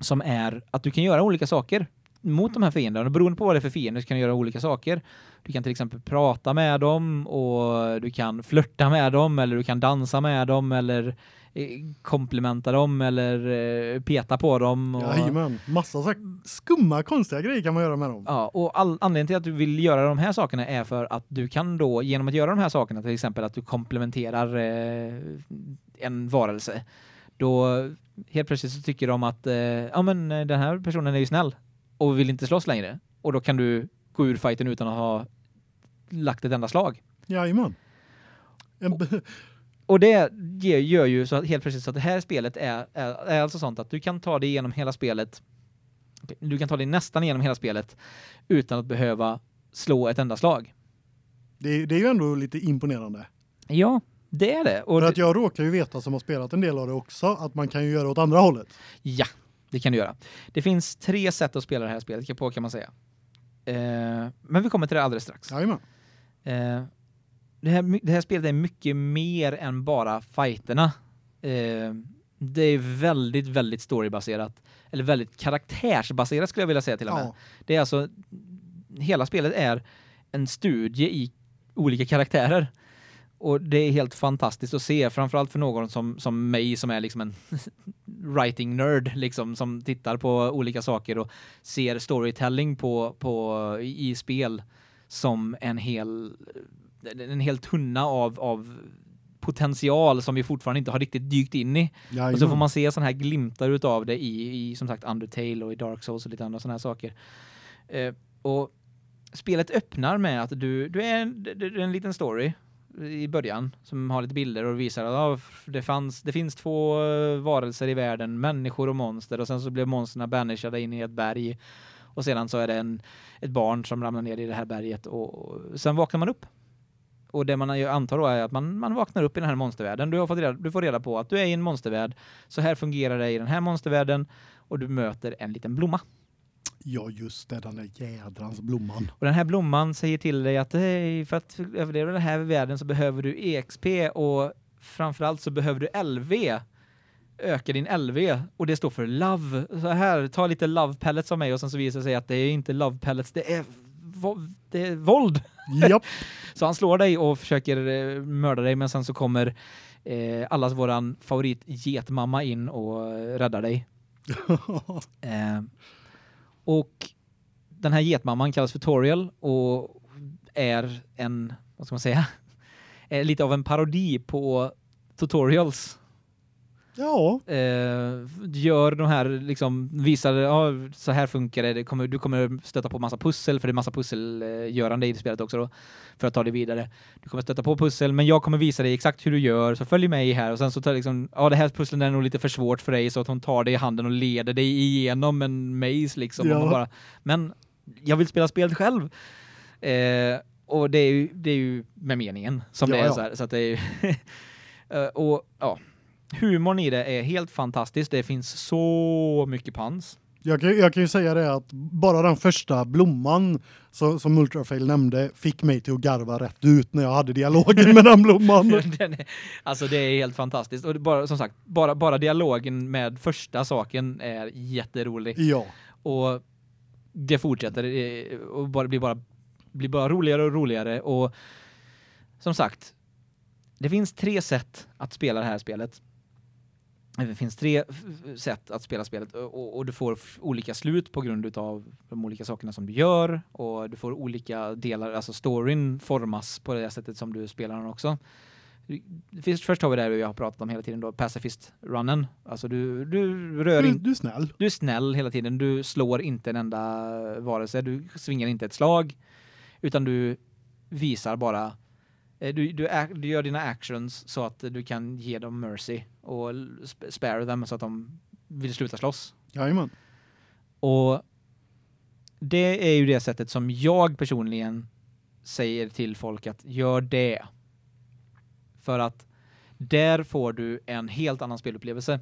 som är att du kan göra olika saker mot de här fienderna. Beroende på vad det är för fiender så kan du göra olika saker. Du kan till exempel prata med dem och du kan flörta med dem eller du kan dansa med dem eller eh, komplimenta dem eller eh, peta på dem. Och, Jajamän. Massa så skumma, konstiga grejer kan man göra med dem. Ja, och all, anledningen till att du vill göra de här sakerna är för att du kan då, genom att göra de här sakerna, till exempel att du komplementerar eh, en varelse, då helt plötsligt så tycker de att eh, ja men eh, den här personen är ju snäll och vill inte slåss längre. Och då kan du gå ur fighten utan att ha lagt ett enda slag. Jajamän. En, b- Och det gör ju så att helt plötsligt så att det här spelet är, är, är alltså sånt att du kan ta dig igenom hela spelet. Du kan ta dig nästan igenom hela spelet utan att behöva slå ett enda slag. det, det är ju ändå lite imponerande. Ja, det är det. Och För att jag råkar ju veta som har spelat en del av det också att man kan ju göra åt andra hållet. ja, det kan du göra. Det finns tre sätt att spela det här spelet på kan man säga. Eh, men vi kommer till det alldeles strax. Jajamän. Eh, det, här, det här spelet är mycket mer än bara fighterna. Eh, det är väldigt, väldigt storybaserat. Eller väldigt karaktärsbaserat skulle jag vilja säga till och med. Ja. Det är alltså, hela spelet är en studie i olika karaktärer. Och det är helt fantastiskt att se, framförallt för någon som, som mig som är liksom en writing nerd liksom som tittar på olika saker och ser storytelling på på i, spel som en hel en hel tunna av av potential som vi fortfarande inte har riktigt dykt in i. Jajamän. Och så får man se såna här glimtar utav det i, i som sagt Undertale och i Dark Souls och lite andra såna här saker. Eh, och spelet öppnar med att du du är en, det det är en liten story i början som har lite bilder och visar att ja, det fanns det finns två eh, varelser i världen, människor och monster och sen så blev monstren banishade in i ett berg och sedan så är det en ett barn som ramlar ner i det här berget och, och sen vaknar man upp. Och det man ju antar då är att man, man vaknar upp i den här monstervärlden. Du, har fått reda, du får reda på att du är i en monstervärld. Så här fungerar det i den här monstervärlden. Och du möter en liten blomma. Ja, just det, den där jädrans blomman. Och den här blomman säger till dig att "Hej, för att överleva den här världen så behöver du EXP och framförallt så behöver du LV. Öka din LV och det står för love. Så här, ta lite love pellets av mig och sen så visar det sig att det är inte love pellets, det är, det är våld. Japp. Så han slår dig och försöker eh, mörda dig men sen så kommer eh, allas våran favorit getmamma in och räddar dig. Eh, och den här getmamman kallas för Toriel och är en, vad ska man säga, är lite av en parodi på tutorials ja, Eh, gör de här liksom visar ja, så här funkar det, det kommer, du kommer stöta på massa pussel för det är massa pusselgörande i det spelet också då för att ta det vidare. Du kommer stöta på pussel men jag kommer visa dig exakt hur du gör så följ med här och sen så tar liksom ja det här pusslet är nog lite för svårt för dig så att hon tar dig i handen och leder dig igenom en maze liksom Ja. bara men jag vill spela spelet själv. Eh, och det är ju det är ju med meningen som Ja, det är ja. så här så att det är Eh, och ja humorn i det är helt fantastisk. Det finns så mycket pans. jag kan, jag kan ju säga det att bara den första blomman så, som Ultrafail nämnde fick mig till att garva rätt ut när jag hade dialogen med den blomman. Den är, alltså det är helt fantastiskt och bara som sagt bara bara dialogen med första saken är jätterolig Ja, och det fortsätter eh, och bara blir bara blir bara roligare och roligare och som sagt det finns tre sätt att spela det här spelet. Det finns tre sätt att spela spelet och, och du får olika slut på grund utav de olika sakerna som du gör och du får olika delar, alltså storyn formas på det sättet som du spelar den också. Finns, först har vi det här vi har pratat om hela tiden då, pacifist-runnen. Alltså du, du rör du, inte du är snäll. du är snäll hela tiden. Du slår inte en enda varelse. Du svingar inte ett slag. Utan du visar bara... eh, Du, du, du gör dina actions så att du kan ge dem mercy och spare dem så att de vill sluta slåss. Jajamän. Och det är ju det sättet som jag personligen säger till folk att gör det. För att där får du en helt annan spelupplevelse.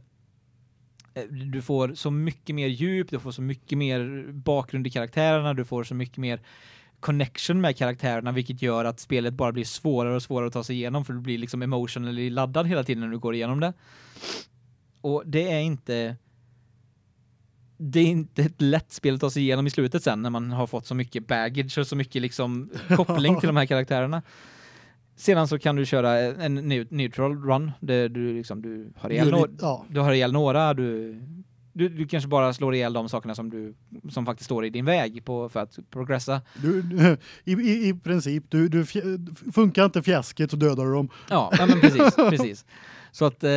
Eh, Du får så mycket mer djup, du får så mycket mer bakgrund i karaktärerna, du får så mycket mer connection med karaktärerna vilket gör att spelet bara blir svårare och svårare att ta sig igenom för du blir liksom emotionally laddad hela tiden när du går igenom det. Och det är inte det är inte ett lätt spel att ta sig igenom i slutet sen när man har fått så mycket baggage och så mycket liksom koppling till de här karaktärerna. Sedan så kan du köra en neu- neutral run där du liksom du har ihjäl, lite- ja. du har ihjäl några, du, du du kanske bara slår ihjäl de sakerna som du som faktiskt står i din väg på för att progressa. Du, i, i, I princip, du, du funkar inte fjäsket så dödar du dem. Ja, men precis, precis. Så att eh,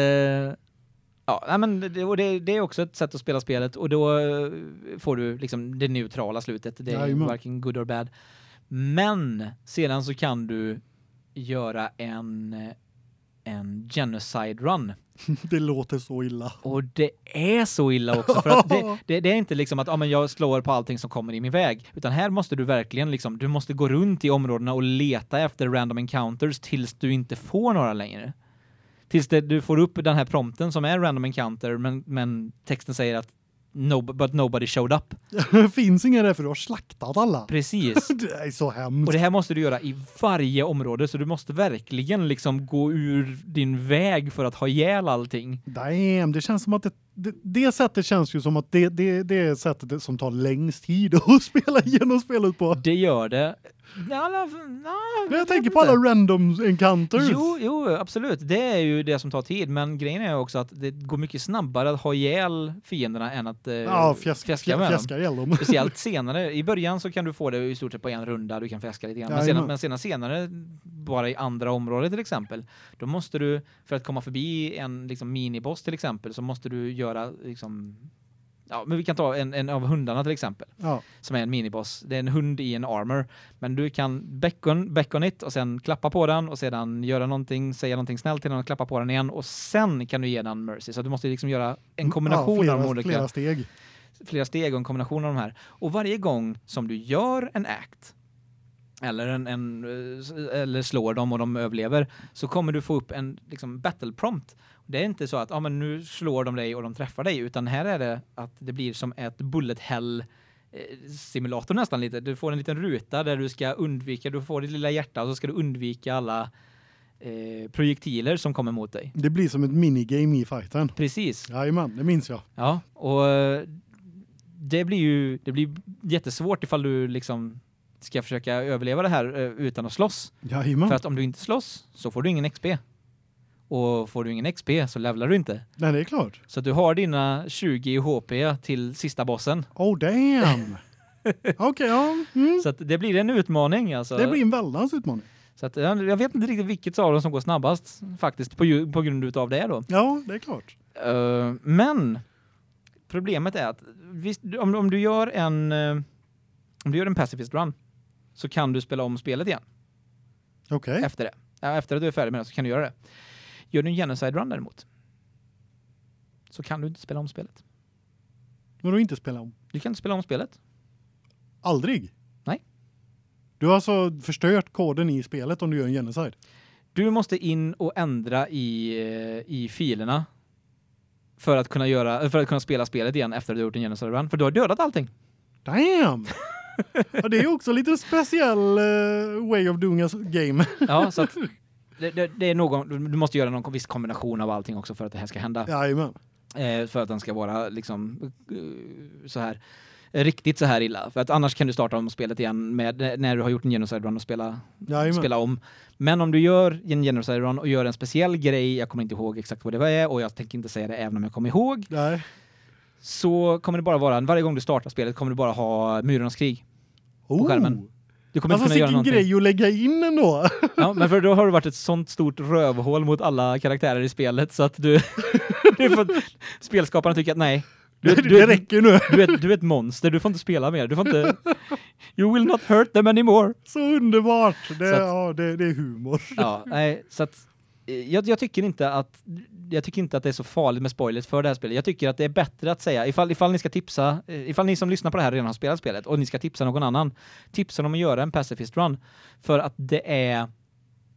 ja, men det, det, är också ett sätt att spela spelet och då eh, får du liksom det neutrala slutet. Det är Jajamän. varken good or bad. Men sedan så kan du göra en en genocide run Det låter så illa. och det är så illa också för att det, det, det är inte liksom att ja, men jag slår på allting som kommer i min väg utan här måste du verkligen liksom du måste gå runt i områdena och leta efter random encounters tills du inte får några längre. Tills det, du får upp den här prompten som är random encounter men men texten säger att no, but nobody showed up. Finns inga där för du har slaktat alla. Precis. Det är så hemskt. Och det här måste du göra i varje område så du måste verkligen liksom gå ur din väg för att ha ihjäl allting. Damn, det känns som att det, det, det sättet känns ju som att det, det, det är sättet som tar längst tid att spela igenom spelet på. Det gör det. Alla, na, Jag tänker på alla random encounters. Jo, jo, absolut. Det är ju det som tar tid, men grejen är också att det går mycket snabbare att ha ihjäl fienderna än att eh, ja, fjäsk, fjäska med dem. fjäska ihjäl dem. Speciellt senare. I början så kan du få det i stort sett på en runda, du kan fjäska lite grann. Men sedan, men sedan senare, bara i andra området till exempel, då måste du, för att komma förbi en liksom, miniboss till exempel, så måste du göra liksom, ja, men vi kan ta en, en av hundarna till exempel Ja. som är en miniboss. Det är en hund i en armor, men du kan beckon beckon it och sen klappa på den och sedan göra någonting, säga någonting snällt till den och klappa på den igen och sen kan du ge den mercy. Så du måste liksom göra en kombination ja, flera, av de olika flera steg. flera steg och en kombination av de här. Och varje gång som du gör en act eller en, en eh, eller slår dem och de överlever så kommer du få upp en liksom battle prompt. Det är inte så att ja men nu slår de dig och de träffar dig utan här är det att det blir som ett bullet hell eh, simulator nästan lite. Du får en liten ruta där du ska undvika, du får ditt lilla hjärta och så ska du undvika alla eh, projektiler som kommer mot dig. Det blir som ett minigame i fighten. Precis. Jajamän, det minns jag. Ja, och eh, det blir ju det blir jättesvårt ifall du liksom ska försöka överleva det här eh, utan att slåss. Jajamän. För att om du inte slåss så får du ingen XP. Och får du ingen XP så levlar du inte. Nej, det är klart. Så du har dina 20 i HP till sista bossen. Oh damn. Okej, ja. Mm. Så det blir en utmaning alltså. Det blir en väldans utmaning. Så att jag vet inte riktigt vilket av dem som går snabbast faktiskt på, på grund utav det då. Ja, det är klart. Eh, men problemet är att visst, om, om du gör en eh, om du gör en pacifist run så kan du spela om spelet igen Okej. efter det. Ja, efter att du är färdig med det så kan du göra det. Gör du en genocide run däremot så kan du inte spela om spelet. Men då inte spela om. Du kan inte spela om spelet. Aldrig? Nej. Du har alltså förstört koden i spelet om du gör en genocide? Du måste in och ändra i eh, i filerna för att kunna göra för att kunna spela spelet igen efter att du gjort en genocide run för du har dödat allting. Damn! ja, det är också lite speciell eh, way of doing a game. Ja, så att det, det, det är någon du måste göra någon viss kombination av allting också för att det här ska hända. Jajamän. Eh, för att den ska vara liksom eh, så här eh, riktigt så här illa för att annars kan du starta om spelet igen med när du har gjort en genocide run och spela Jajamän. spela om. Men om du gör en genocide run och gör en speciell grej, jag kommer inte ihåg exakt vad det är och jag tänker inte säga det även om jag kommer ihåg, Nej. så kommer det bara vara varje gång du startar spelet kommer du bara ha myrornas krig. Oh. skärmen. Du kommer Alltså inte kunna göra någonting. grej att lägga in ändå. Ja, men för då har det varit ett sånt stort rövhål mot alla karaktärer i spelet så att du, du spelskaparna tycker att nej, du, det du, räcker nu. du, är, du är ett monster, du får inte spela mer. Du får inte You will not hurt them anymore. Så underbart. Det, att- ja, det, det är humor. Ja, nej, så att Eh, jag, jag, tycker inte att jag tycker inte att det är så farligt med spoilers för det här spelet. Jag tycker att det är bättre att säga ifall ifall ni ska tipsa eh, ifall ni som lyssnar på det här redan har spelat spelet och ni ska tipsa någon annan, tipsa dem att göra en pacifist run för att det är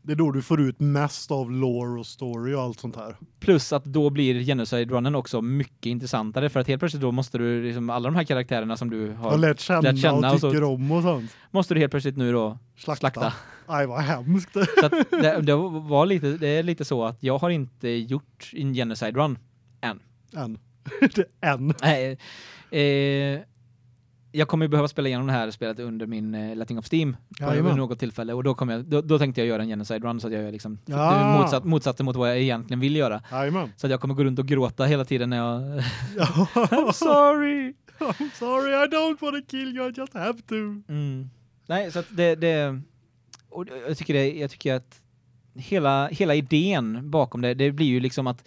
det är då du får ut mest av lore och story och allt sånt här. Plus att då blir genocide-runnen också mycket intressantare för att helt plötsligt då måste du liksom alla de här karaktärerna som du har, har lärt känna, lärt känna och tycker och om och sånt. Måste du helt plötsligt nu då slakta. slakta. Aj vad hemskt. så det, det, var lite det är lite så att jag har inte gjort en genocide run än. Än. än. Nej. Eh, jag kommer ju behöva spela igenom det här spelet under min uh, Letting of Steam på ja, något tillfälle och då kommer jag då, då, tänkte jag göra en genocide run så att jag gör liksom ja. motsatt motsatsen mot vad jag egentligen vill göra. Ja, så att jag kommer gå runt och gråta hela tiden när jag I'm sorry. I'm sorry. I don't want to kill you. I just have to. Mm. Nej, så att det det och jag tycker det jag tycker att hela hela idén bakom det det blir ju liksom att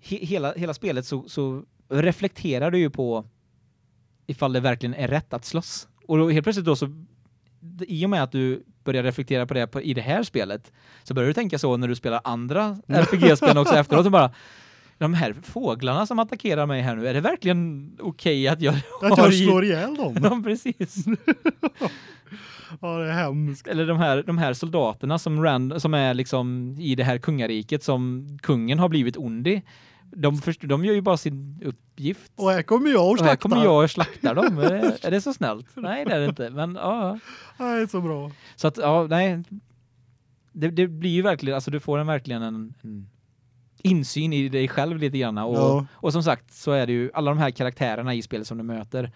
he, hela hela spelet så så reflekterar du ju på ifall det verkligen är rätt att slåss. Och då helt plötsligt då så i och med att du börjar reflektera på det på, i det här spelet så börjar du tänka så när du spelar andra RPG-spel också efteråt och bara de här fåglarna som attackerar mig här nu, är det verkligen okej okay att jag att jag slår ihjäl dem? Ja, precis. ja, det är hemskt. Eller de här de här soldaterna som rand, som är liksom i det här kungariket som kungen har blivit ond i de, först, de gör ju bara sin uppgift. Och här kommer jag och slaktar. Och här kommer jag och slaktar dem. är, det, är det så snällt? Nej, det är det inte. Men ja. Nej, så bra. Så att ja, nej. Det, det blir ju verkligen alltså du får en verkligen en, en insyn i dig själv lite grann och ja. och som sagt så är det ju alla de här karaktärerna i spelet som du möter.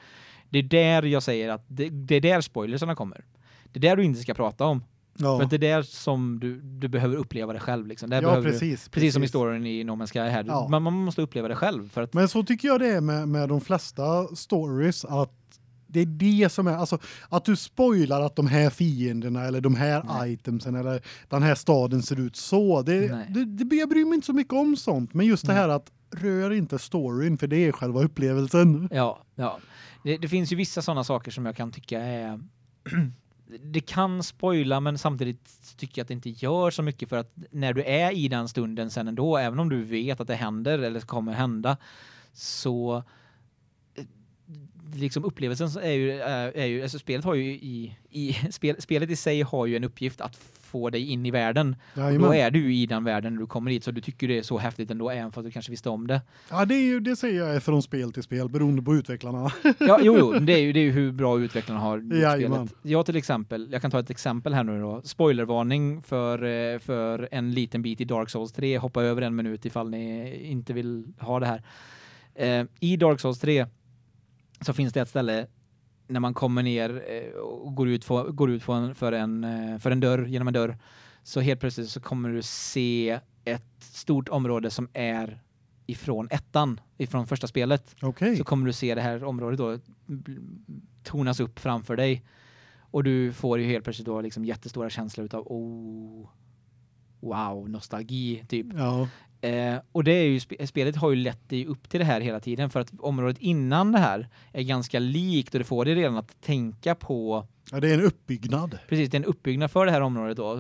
Det är där jag säger att det, det är där spoilersarna kommer. Det är där du inte ska prata om. Ja. För det är där som du, du behöver uppleva det själv liksom. Ja, precis, du, precis. precis. som i storyn i No Man's Sky här. Ja. Man, man måste uppleva det själv för att Men så tycker jag det är med med de flesta stories att det är det som är alltså att du spoilar att de här fienderna eller de här Nej. itemsen eller den här staden ser ut så. Det det, det jag bryr mig inte så mycket om sånt, men just det här att rör inte storyn för det är själva upplevelsen. Ja, ja. Det, det finns ju vissa såna saker som jag kan tycka är det kan spoila men samtidigt tycker jag att det inte gör så mycket för att när du är i den stunden sen ändå även om du vet att det händer eller kommer hända så eh, liksom upplevelsen är ju är, är ju alltså spelet har ju i i spel, spelet i sig har ju en uppgift att få dig in i världen. Jajamän. Då är du i den världen när du kommer dit så du tycker det är så häftigt ändå även fast du kanske visste om det. Ja, det är ju det säger jag är från spel till spel beroende på utvecklarna. ja, jo jo, det är ju det är ju hur bra utvecklarna har gjort spelet. Jag till exempel, jag kan ta ett exempel här nu då. Spoilervarning för eh, för en liten bit i Dark Souls 3. Hoppa över en minut ifall ni inte vill ha det här. Eh, I Dark Souls 3 så finns det ett ställe när man kommer ner eh, och går ut för, går ut för en, för en eh, för en dörr genom en dörr så helt plötsligt så kommer du se ett stort område som är ifrån ettan ifrån första spelet. Okay. Så kommer du se det här området då tonas upp framför dig och du får ju helt plötsligt då liksom jättestora känslor utav oh wow, nostalgi typ. Ja. Eh, och det är ju spelet har ju lett dig upp till det här hela tiden för att området innan det här är ganska likt och det får dig redan att tänka på Ja, det är en uppbyggnad. Precis, det är en uppbyggnad för det här området då.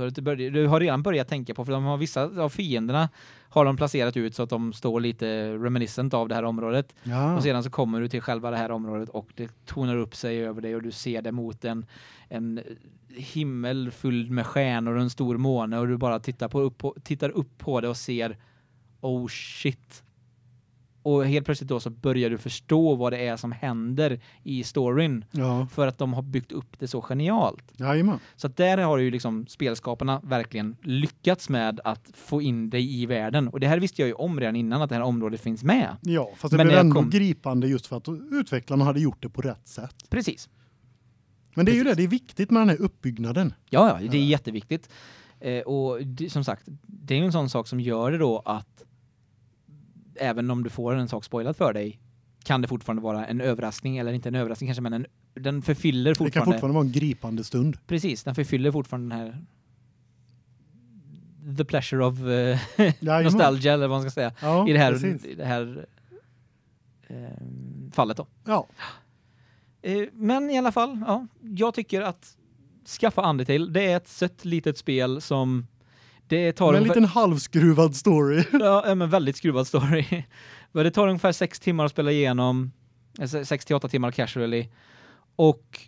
Du har redan börjat tänka på för de har vissa av fienderna har de placerat ut så att de står lite reminiscent av det här området. Ja. Och sedan så kommer du till själva det här området och det tonar upp sig över dig och du ser det mot en en himmel fylld med stjärnor och en stor måne och du bara tittar på upp på, tittar upp på det och ser oh shit. Och helt plötsligt då så börjar du förstå vad det är som händer i storyn ja. för att de har byggt upp det så genialt. Jajamän. Så att där har ju liksom spelskaparna verkligen lyckats med att få in dig i världen och det här visste jag ju om redan innan att det här området finns med. Ja, fast det Men blev ändå kom... gripande just för att utvecklarna hade gjort det på rätt sätt. Precis. Men det är Precis. ju det, det är viktigt med den här uppbyggnaden. Ja, ja, det är jätteviktigt. Eh, och det, som sagt, det är en sån sak som gör det då att även om du får en sak spoilad för dig kan det fortfarande vara en överraskning eller inte en överraskning kanske men en, den förfyller fortfarande Det kan fortfarande vara en gripande stund. Precis, den förfyller fortfarande den här the pleasure of uh, nostalgia eller vad man ska säga ja, i det här i det här eh, fallet då. Ja. Eh, men i alla fall, ja, jag tycker att skaffa Undertale, det är ett sött litet spel som Det tar en ungefär, liten halvskruvad story. ja, men väldigt skruvad story. Men det tar ungefär sex timmar att spela igenom, alltså sex till åtta timmar casually. Och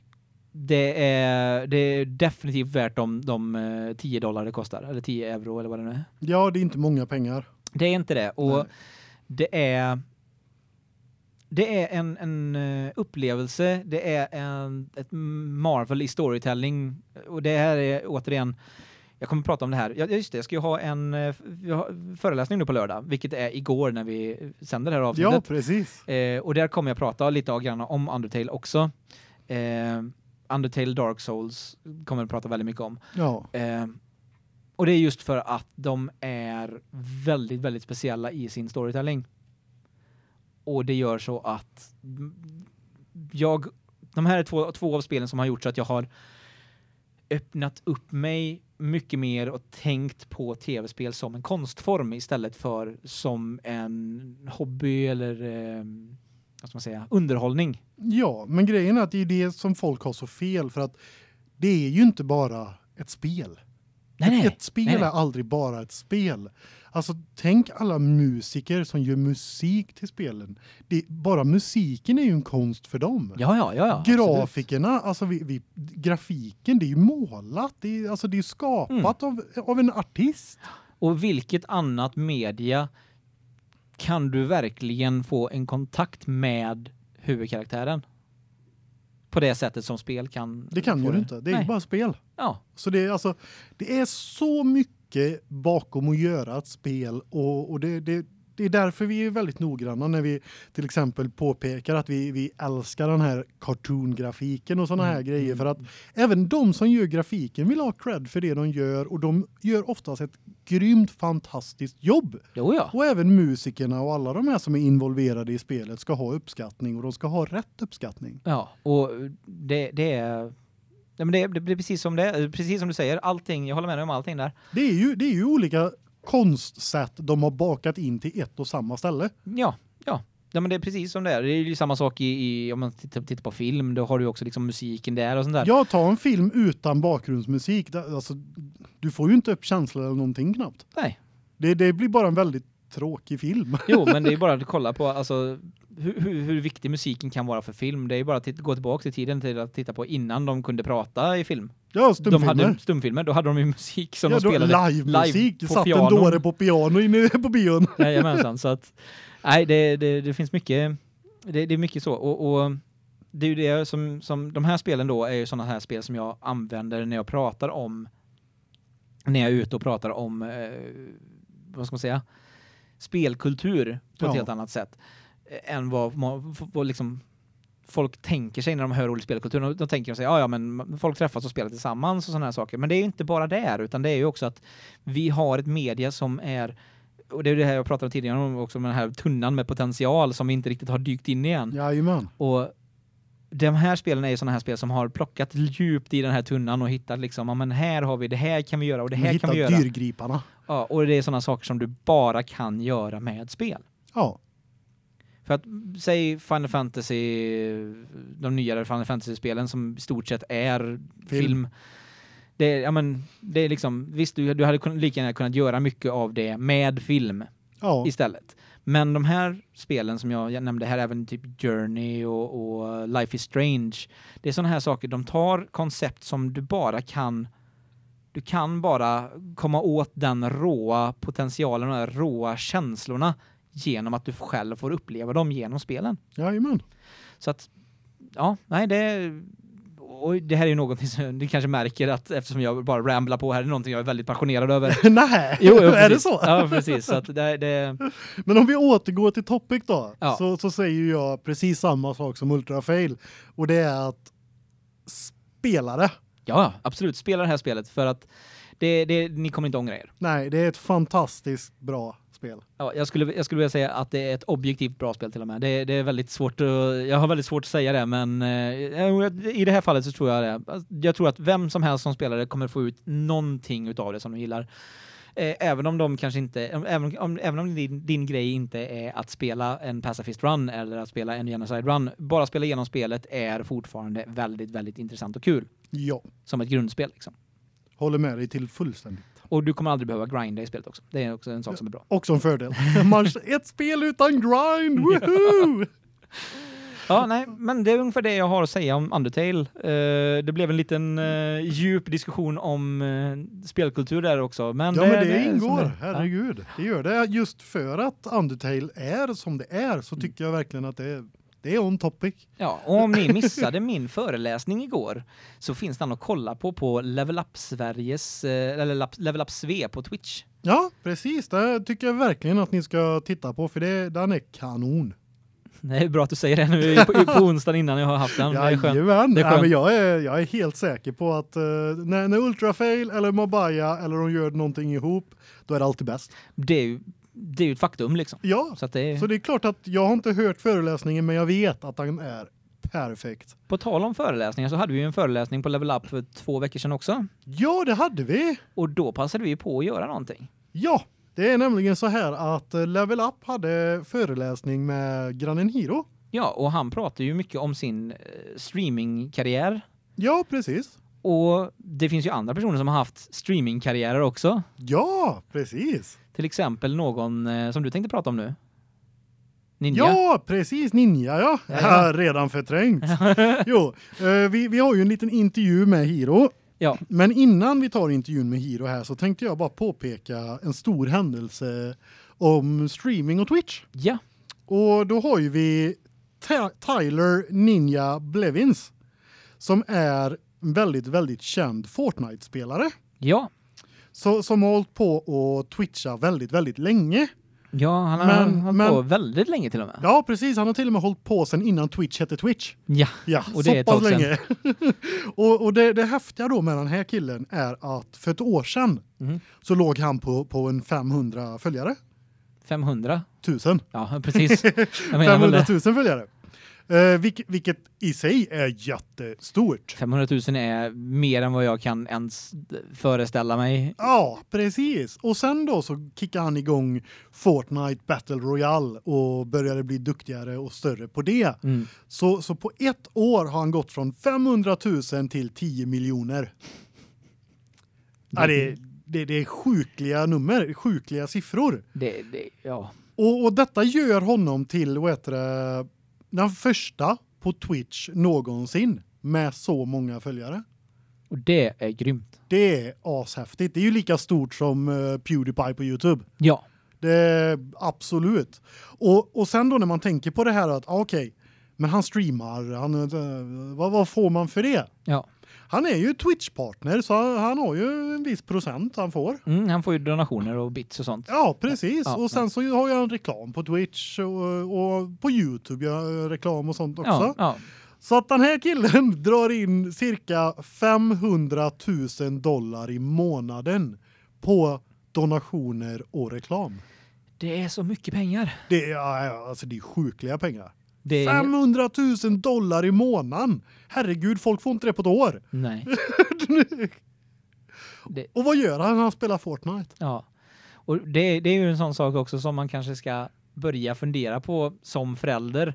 det är, det är definitivt värt de, de eh, 10 dollar det kostar, eller 10 euro eller vad det nu är. Ja, det är inte många pengar. Det är inte det. Och Nej. det är det är en, en eh, upplevelse, det är en, ett marvel i storytelling och det här är återigen jag kommer att prata om det här. Ja just det, jag ska ju ha en eh, föreläsning nu på lördag, vilket är igår när vi sänder det här Ja, avsnittet. precis. Eh, och där kommer jag prata lite grann om Undertale också. Eh, Undertale Dark Souls kommer jag prata väldigt mycket om. Ja. Eh, och det är just för att de är väldigt, väldigt speciella i sin storytelling. Och det gör så att jag, de här är två, två av spelen som har gjort så att jag har öppnat upp mig mycket mer och tänkt på tv-spel som en konstform istället för som en hobby eller eh, vad ska man säga, underhållning. Ja, men grejen är att det är det som folk har så fel för att det är ju inte bara ett spel. Nej, nej. Ett spel nej. är aldrig bara ett spel. Alltså tänk alla musiker som gör musik till spelen. Det, bara musiken är ju en konst för dem. Ja, ja, ja. ja absolut. Grafikerna, alltså vi, vi, grafiken det är ju målat, det är alltså det är skapat Mm. av av en artist. Och vilket annat media kan du verkligen få en kontakt med huvudkaraktären? På det sättet som spel kan. Det kan ju du inte. Det är Nej. bara spel. Ja, Så det är alltså det är så mycket bakom att göra ett spel och och det det det är därför vi är väldigt noggranna när vi till exempel påpekar att vi vi älskar den här cartoon-grafiken och såna här Mm, grejer mm, för att även de som gör grafiken vill ha cred för det de gör och de gör oftast ett grymt fantastiskt jobb. jo ja. Och även musikerna och alla de här som är involverade i spelet ska ha uppskattning och de ska ha rätt uppskattning. Ja, och det det är Ja, men det, det blir precis som det är, precis som du säger, allting, jag håller med dig om allting där. Det är ju det är ju olika konstsätt de har bakat in till ett och samma ställe. Ja, ja. Ja men det är precis som det är. Det är ju samma sak i, i om man tittar, tittar på film, då har du ju också liksom musiken där och sånt där. Jag tar en film utan bakgrundsmusik, alltså du får ju inte upp känslor eller någonting knappt. Nej. Det det blir bara en väldigt tråkig film. Jo, men det är bara att kolla på alltså hur, hur, hur viktig musiken kan vara för film. Det är bara att titta, gå tillbaka till tiden till att titta på innan de kunde prata i film. Ja, De stumfilmer. hade stumfilmer, då hade de ju musik som ja, de spelade. live-musik. live på Satt piano. en dåre på piano inne på bion. Jajamensan, så att nej, det, det, det finns mycket det, det är mycket så och, och det är ju det som som de här spelen då är ju såna här spel som jag använder när jag pratar om när jag är ute och pratar om eh, vad ska man säga spelkultur på ett Ja. helt annat sätt eh, än vad, vad, liksom folk tänker sig när de hör ordet spelkultur. De, de tänker sig ja ja men folk träffas och spelar tillsammans och såna här saker. Men det är ju inte bara där utan det är ju också att vi har ett media som är och det är det här jag pratade tidigare om också med den här tunnan med potential som vi inte riktigt har dykt in i än. Jajamän. Och de här spelen är ju såna här spel som har plockat djupt i den här tunnan och hittat liksom, ja men här har vi, det här kan vi göra och det De här kan vi göra. dyrgriparna. Ja, och det är såna saker som du bara kan göra med spel. Ja. För att säg Final Fantasy de nyare Final Fantasy-spelen som i stort sett är film. Det är ja men det är liksom visst du du hade kun, lika gärna kunnat göra mycket av det med film Ja. istället. Men de här spelen som jag nämnde här även typ Journey och, och Life is Strange. Det är såna här saker de tar koncept som du bara kan du kan bara komma åt den råa potentialen och de råa känslorna genom att du själv får uppleva dem genom spelen. Jajamän. Så att ja, nej det och det här är ju någonting som du kanske märker att eftersom jag bara ramblar på här är det någonting jag är väldigt passionerad över. Nej, Jo, jo, är det så? Ja, precis. Så att det, det Men om vi återgår till topic då, Ja. så, så säger jag precis samma sak som Ultra Fail. Och det är att spelare, Ja, absolut. Spela det här spelet för att det, det, ni kommer inte ångra er. nej, det är ett fantastiskt bra spel. Ja, jag, skulle, jag skulle vilja säga att det är ett objektivt bra spel till och med. Det, det är väldigt svårt att, jag har väldigt svårt att säga det, men eh, i det här fallet så tror jag det. Alltså, Jag tror att vem som helst som spelar det kommer få ut någonting utav det som de gillar. Eh, även om de kanske inte, även om, även om din, din grej inte är att spela en pacifist run eller att spela en genocide run, bara spela igenom spelet är fortfarande väldigt, väldigt intressant och kul. Ja, Som ett grundspel liksom. håller med dig till fullständigt. Och du kommer aldrig behöva grinda i spelet också. Det är också en sak som är bra. Också en fördel. Ett spel utan grind, woohoo! Ja, nej, men det är ungefär det jag har att säga om Undertale. Uh, det blev en liten uh, djup diskussion om uh, spelkultur där också. Men ja, det, men det, det ingår. Det. Herregud. Ja. Det gör det. Just för att Undertale är som det är så tycker jag verkligen att det är det är on topic. Ja, och om ni missade min föreläsning igår så finns den att kolla på på Level Up Sveriges eller Level Up Sve på Twitch. Ja, precis. Det tycker jag verkligen att ni ska titta på för det den är kanon. Det är bra att du säger det nu på, på onsdagen innan jag har haft den. Ja, det är skönt. Det är skönt. Ja, men jag är jag är helt säker på att uh, när, när Ultrafail eller Mobaya eller de gör någonting ihop, då är det alltid bäst. Det är det är ju ett faktum liksom. Ja. Så, det är... så det är klart att jag har inte hört föreläsningen men jag vet att den är perfekt. På tal om föreläsningar så hade vi ju en föreläsning på Level Up för två veckor sedan också. Ja, det hade vi. Och då passade vi på att göra någonting. Ja, det är nämligen så här att eh, Level Up hade föreläsning med grannen Hiro. Ja, och han pratar ju mycket om sin eh, streamingkarriär. Ja, precis. Och det finns ju andra personer som har haft streamingkarriärer också. Ja, precis. Till exempel någon eh, som du tänkte prata om nu. Ninja. Ja, precis Ninja ja. ja. ja redan förträngt. jo, vi vi har ju en liten intervju med Hiro Ja. Men innan vi tar intervjun med Hiro här så tänkte jag bara påpeka en stor händelse om streaming och Twitch. Ja. Och då har ju vi Tyler Ninja Blevins som är en väldigt väldigt känd Fortnite spelare. Ja. Så som har hållit på och twitcha väldigt väldigt länge. Ja, han har men, hållit men, på väldigt länge till och med. Ja, precis. Han har till och med hållit på sen innan Twitch hette Twitch. Ja, ja och det är ett länge. och och det, det häftiga då med den här killen är att för ett år sedan mm. så låg han på på en 500 följare. 500 1000. Ja, precis. 500 000 följare. Eh, vilket, vilket, i sig är jättestort. 500 000 är mer än vad jag kan ens föreställa mig. Ja, precis. Och sen då så kickar han igång Fortnite Battle Royale och började bli duktigare och större på det. Mm. Så så på ett år har han gått från 500 000 till 10 miljoner. Ja, det, det, det är sjukliga nummer, sjukliga siffror. Det, det ja. Och, och detta gör honom till vad heter det den första på Twitch någonsin med så många följare. Och det är grymt. Det är ashäftigt. Det är ju lika stort som uh, PewDiePie på Youtube. Ja. Det är absolut. Och och sen då när man tänker på det här att ah, okej, okay, men han streamar, han uh, vad vad får man för det? Ja. Han är ju Twitch partner så han har ju en viss procent han får. Mm, han får ju donationer och bits och sånt. Ja, precis. Ja, och sen så har jag en reklam på Twitch och, och på Youtube jag reklam och sånt också. Ja. Så att den här killen drar in cirka 500 000 dollar i månaden på donationer och reklam. Det är så mycket pengar. Det är alltså det är sjukliga pengar. Det... 500 000 dollar i månaden. Herregud, folk får inte det på ett år. Nej. det... Och vad gör han? Han spelar Fortnite. Ja. Och det, det är ju en sån sak också som man kanske ska börja fundera på som förälder.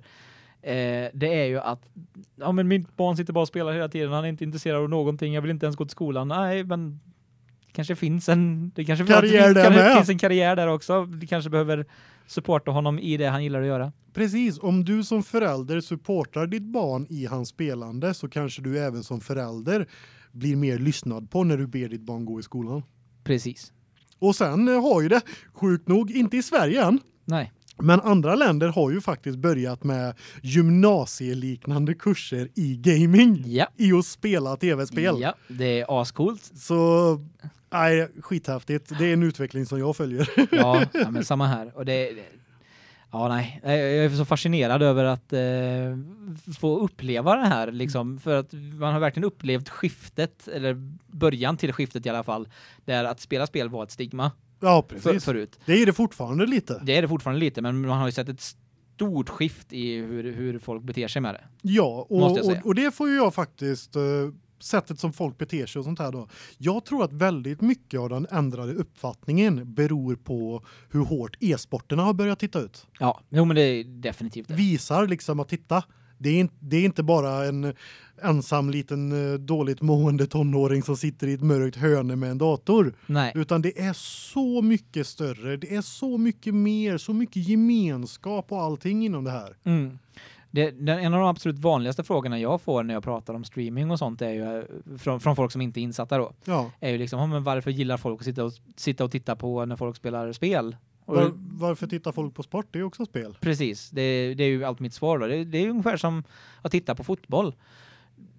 Eh, det är ju att ja men mitt barn sitter bara och spelar hela tiden. Han är inte intresserad av någonting. Jag vill inte ens gå till skolan. Nej, men kanske finns en det kanske karriär finns, där finns en karriär där också. Det kanske behöver supporta honom i det han gillar att göra. Precis, om du som förälder supportar ditt barn i hans spelande så kanske du även som förälder blir mer lyssnad på när du ber ditt barn gå i skolan. Precis. Och sen eh, har ju det sjukt nog inte i Sverige än. Nej. Men andra länder har ju faktiskt börjat med gymnasieliknande kurser i gaming. Ja. I att spela tv-spel. Ja, det är ascoolt. Så nej, skithäftigt. Det är en utveckling som jag följer. ja, ja men samma här och det, det Ja, nej. Jag är så fascinerad över att eh, få uppleva det här liksom för att man har verkligen upplevt skiftet eller början till skiftet i alla fall där att spela spel var ett stigma. Ja, precis. För, förut. Det är det fortfarande lite. Det är det fortfarande lite, men man har ju sett ett stort skift i hur, hur folk beter sig med det. Ja, och, och, och, det får ju jag faktiskt uh, sättet som folk beter sig och sånt här då. Jag tror att väldigt mycket av den ändrade uppfattningen beror på hur hårt e-sporterna har börjat titta ut. Ja, jo men det är definitivt det. Visar liksom att titta Det är, inte, det är inte bara en ensam liten eh, dåligt mående tonåring som sitter i ett mörkt hörne med en dator. Nej. Utan det är så mycket större. Det är så mycket mer, så mycket gemenskap och allting inom det här. Mm. Det, den, en av de absolut vanligaste frågorna jag får när jag pratar om streaming och sånt är ju eh, från, från folk som inte är insatta då. Ja. Är ju liksom, "Ja, men varför gillar folk att sitta och, sitta och titta på när folk spelar spel? Och, Var, varför tittar folk på sport? Det är också spel. Precis, det, det är ju allt mitt svar då. Det, det är ungefär som att titta på fotboll.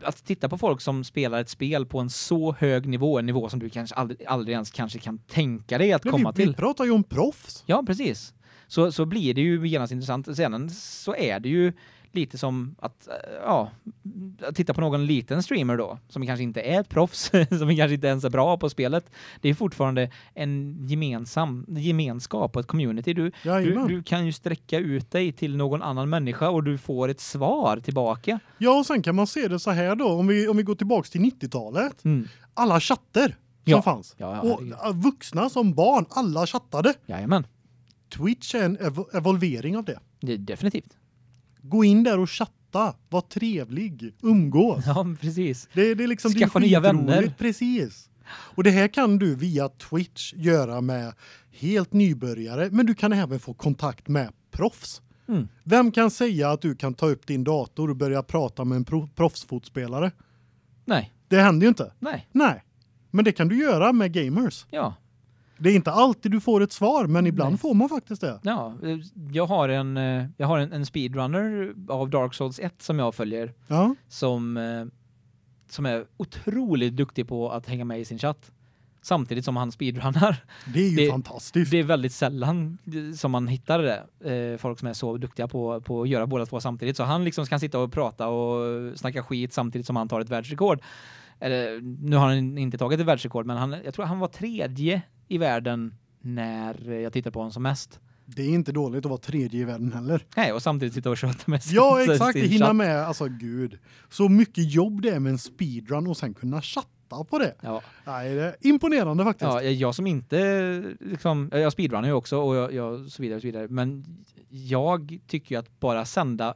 Att titta på folk som spelar ett spel på en så hög nivå, en nivå som du kanske aldrig, aldrig ens kanske kan tänka dig att Men komma vi, till. vi pratar ju om proffs. Ja, precis. Så, så blir det ju genast intressant. Sen så är det ju lite som att, eh, ja, att titta på någon liten streamer då, som kanske inte är ett proffs, som kanske inte ens är bra på spelet. Det är fortfarande en gemensam gemenskap och ett community. Du, du, Jajamän. du kan ju sträcka ut dig till någon annan människa och du får ett svar tillbaka. Ja, och sen kan man se det så här då, om vi, om vi går tillbaks till 90-talet. Mm. Alla chatter som Ja. fanns. Ja, ja, och äh, vuxna som barn, alla chattade. Jajamän, Twitch är en ev evolvering av det. det definitivt. Gå in där och chatta, var trevlig, umgås. Ja, precis. Det, det är liksom Skaffa nya vänner. Precis. Och det här kan du via Twitch göra med helt nybörjare, men du kan även få kontakt med proffs. Mm. Vem kan säga att du kan ta upp din dator och börja prata med en pro proffsfotspelare? Nej, Det händer ju inte. nej, Nej. Men det kan du göra med gamers. ja. Det är inte alltid du får ett svar, men ibland Nej. får man faktiskt det. Ja, jag har en eh, jag har en, en speedrunner av Dark Souls 1 som jag följer Ja. som eh, som är otroligt duktig på att hänga med i sin chatt samtidigt som han speedrunnar. Det är ju Det- fantastiskt. Det är väldigt sällan eh, som man hittar det eh, folk som är så duktiga på på att göra båda två samtidigt så han liksom kan sitta och prata och snacka skit samtidigt som han tar ett världsrekord. Eller nu har han inte tagit ett världsrekord men han jag tror han var tredje i världen när jag tittade på honom som mest. Det är inte dåligt att vara tredje i världen heller. Nej, och samtidigt sitta och köta med sin Ja, exakt. sin Hinna chatt. med, alltså gud. Så mycket jobb det är med en speedrun och sen kunna chatta på det. Ja. Nej, det är imponerande faktiskt. ja, jag som inte liksom jag speedrunnar ju också och jag, jag så vidare och så vidare, men jag tycker ju att bara sända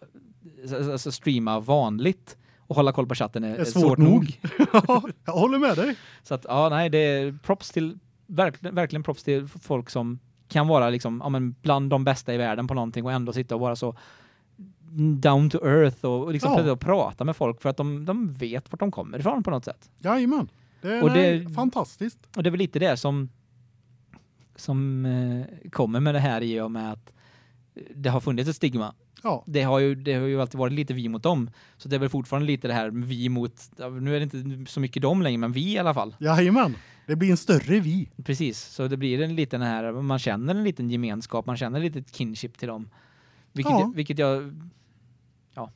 alltså streama vanligt och hålla koll på chatten är, är svårt, nog. ja, jag håller med dig. Så att ja, nej, det är props till verkligen verkligen props till folk som kan vara liksom ja bland de bästa i världen på någonting och ändå sitta och vara så down to earth och och liksom Ja. och prata med folk för att de de vet vart de kommer ifrån på något sätt. Jajamän. Det är Och det- nej, fantastiskt. Och det är väl lite det som som eh, kommer med det här i och med att det har funnits ett stigma. Ja, Det har ju det har ju alltid varit lite vi mot dem. Så det är väl fortfarande lite det här vi mot ja, nu är det inte så mycket dem längre men vi i alla fall. jajamän. Det blir en större vi. Precis. Så det blir en liten här man känner en liten gemenskap, man känner lite kinship till dem. Vilket Ja. jag, vilket jag ja.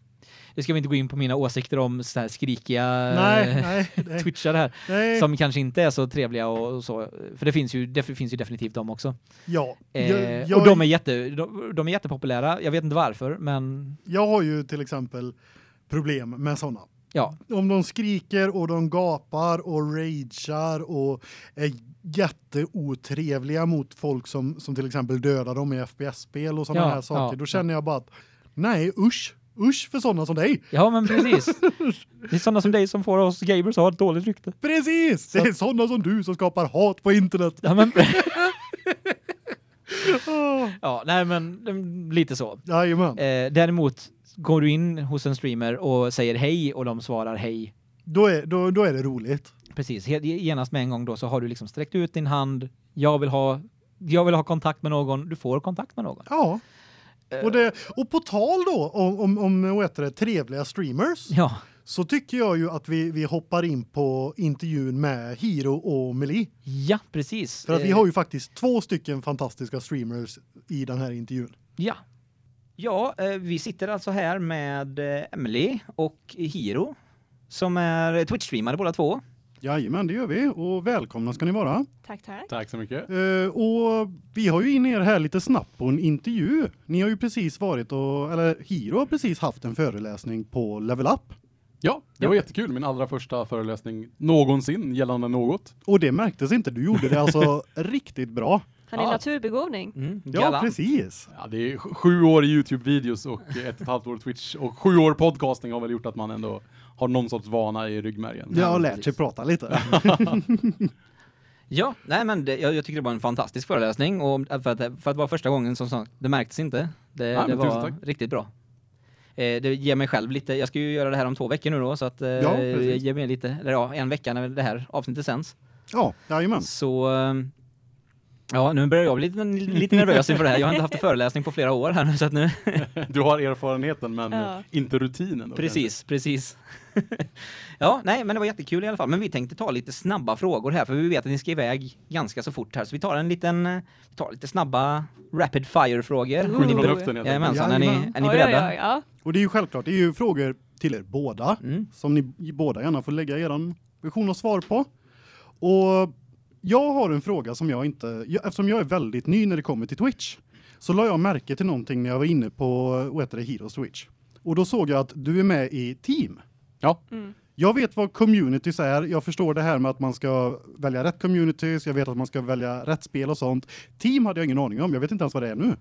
Det ska vi inte gå in på mina åsikter om så här skrikiga Nej, eh, nej, nej. twitchar här nej. som kanske inte är så trevliga och, och så för det finns ju det finns ju definitivt de också. Ja, Eh, jag, jag, och de är jätte de, de är jättepopulära. Jag vet inte varför, men jag har ju till exempel problem med såna. Ja, Om de skriker och de gapar och ragear och är jätteotrevliga mot folk som som till exempel dödar dem i FPS-spel och såna Ja, här saker, ja, då känner jag bara att nej, usch. Usch för såna som dig. ja men precis. det är sådana som dig som får oss gamers att ha ett dåligt rykte. Precis. Det är såna som du som skapar hat på internet. Ja men ja, nej men mm, lite så. Jajamän. Eh, däremot går du in hos en streamer och säger hej och de svarar hej. Då är då då är det roligt. Precis, genast med en gång då så har du liksom sträckt ut din hand. Jag vill ha jag vill ha kontakt med någon. Du får kontakt med någon. Ja. Eh, Och det och på tal då om om om heter det trevliga streamers Ja, så tycker jag ju att vi vi hoppar in på intervjun med Hiro och Meli ja precis. för att vi Eh, har ju faktiskt två stycken fantastiska streamers i den här intervjun. Ja. Ja, eh, vi sitter alltså här med eh, Emily och Hiro som är Twitch-streamare båda två. Jajamän, det gör vi och välkomna ska ni vara. Tack, tack. Tack så mycket. Eh, och vi har ju in er här lite snabbt på en intervju. Ni har ju precis varit och eller Hiro har precis haft en föreläsning på Level Up Ja, det Ja. var jättekul. Min allra första föreläsning någonsin gällande något. och det märktes inte. Du gjorde det alltså riktigt bra. Han är Ja. naturbegåvning. Mm, Ja, galant. precis. Ja, det är sj- sju år i YouTube-videos och ett och ett halvt år Twitch och sju år podcasting har väl gjort att man ändå har någon sorts vana i ryggmärgen. Jag har Ja, lärt sig precis. prata lite. Ja, nej men det, jag, jag tycker det var en fantastisk föreläsning och för att, för att vara första gången som sagt, det märktes inte. Det, Ja, det var riktigt bra. Eh, det ger mig själv lite, jag ska ju göra det här om två veckor nu då så att eh, Ja, ger mig lite, eller ja, en vecka när det här avsnittet sänds. Ja, jajamän. Så eh, Ja, nu börjar jag bli lite, lite nervös inför det här. Jag har inte haft en föreläsning på flera år här nu så att nu Du har erfarenheten men Ja. inte rutinen. Då, Precis, precis. ja, nej, men det var jättekul i alla fall. Men vi tänkte ta lite snabba frågor här, för vi vet att ni ska iväg ganska så fort här. Så vi tar en liten, vi tar lite snabba rapid kanske. Skjut Ni från luften helt enkelt. Jajamensan, är ni, är ni Oj, oj, beredda? oj, ja. Och det är ju självklart, det är ju frågor till er båda Mm. som ni båda gärna får lägga eran version och svar på. Och jag har en fråga som jag inte, jag, eftersom jag är väldigt ny när det kommer till Twitch, så la jag märke till någonting när jag var inne på vad heter det, Heroes Twitch. Och då såg jag att du är med i team. Ja. Mm. Jag vet vad communities är. Jag förstår det här med att man ska välja rätt communities. Jag vet att man ska välja rätt spel och sånt. Team hade jag ingen aning om. Jag vet inte ens vad det är nu.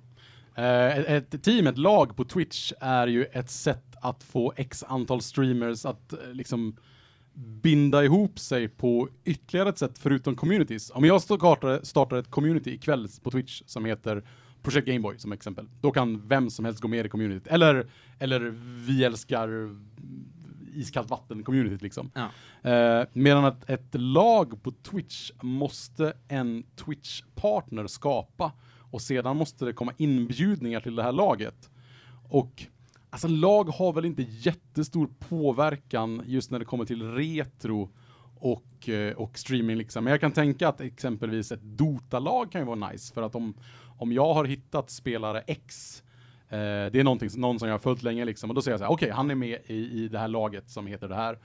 Eh, ett, team, ett lag på Twitch är ju ett sätt att få x antal streamers att eh, liksom binda ihop sig på ytterligare ett sätt förutom communities. Om jag startar, startar ett community ikväll på Twitch som heter Projekt Gameboy som exempel, då kan vem som helst gå med i communityt. Eller, eller vi älskar iskallt vatten-communityt liksom. Ja. Eh, medan ett, ett lag på Twitch måste en Twitch-partner skapa och sedan måste det komma inbjudningar till det här laget. Och alltså lag har väl inte jättestor påverkan just när det kommer till retro och, eh, och streaming liksom. Men jag kan tänka att exempelvis ett Dota-lag kan ju vara nice för att om, om jag har hittat spelare X Eh, det är någonting, någon som jag har följt länge liksom, och då säger jag så här, okej, han är med i, i det här laget som heter det här.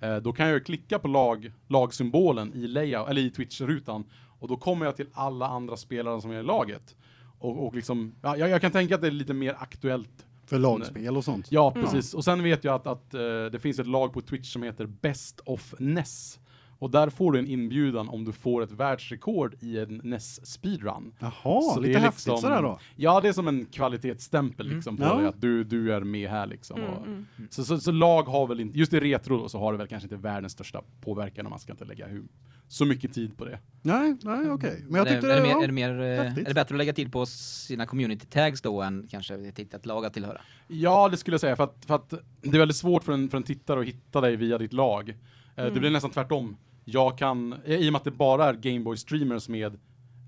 Eh, då kan jag ju klicka på lag, lagsymbolen i layout, eller i Twitch-rutan, och då kommer jag till alla andra spelare som är i laget. Och, och liksom, ja, jag, jag kan tänka att det är lite mer aktuellt. För lagspel och sånt. Ja, precis. Och sen vet jag att, att eh, det finns ett lag på Twitch som heter Best of NES. Och där får du en inbjudan om du får ett världsrekord i en NES speedrun. Jaha, Så det lite är häftigt liksom- sådär då. Ja, det är som en kvalitetsstämpel liksom på Ja. dig, att du, du är med här liksom. Mm, och, mm. Så, så, så lag har väl inte, just i retro då, så har det väl kanske inte världens största påverkan och man ska inte lägga hur, så mycket tid på det. Nej, nej okej. Men jag är, tyckte det, är, det det mer, var... är, det mer, eh, är det bättre att lägga tid på sina community tags då än kanske till ett lag att tillhöra? Ja, det skulle jag säga, för att, för att det är väldigt svårt för en, för en tittare att hitta dig via ditt lag. Eh, Det Mm. blir nästan tvärtom. Jag kan, eh, i och med att det bara är Gameboy streamers med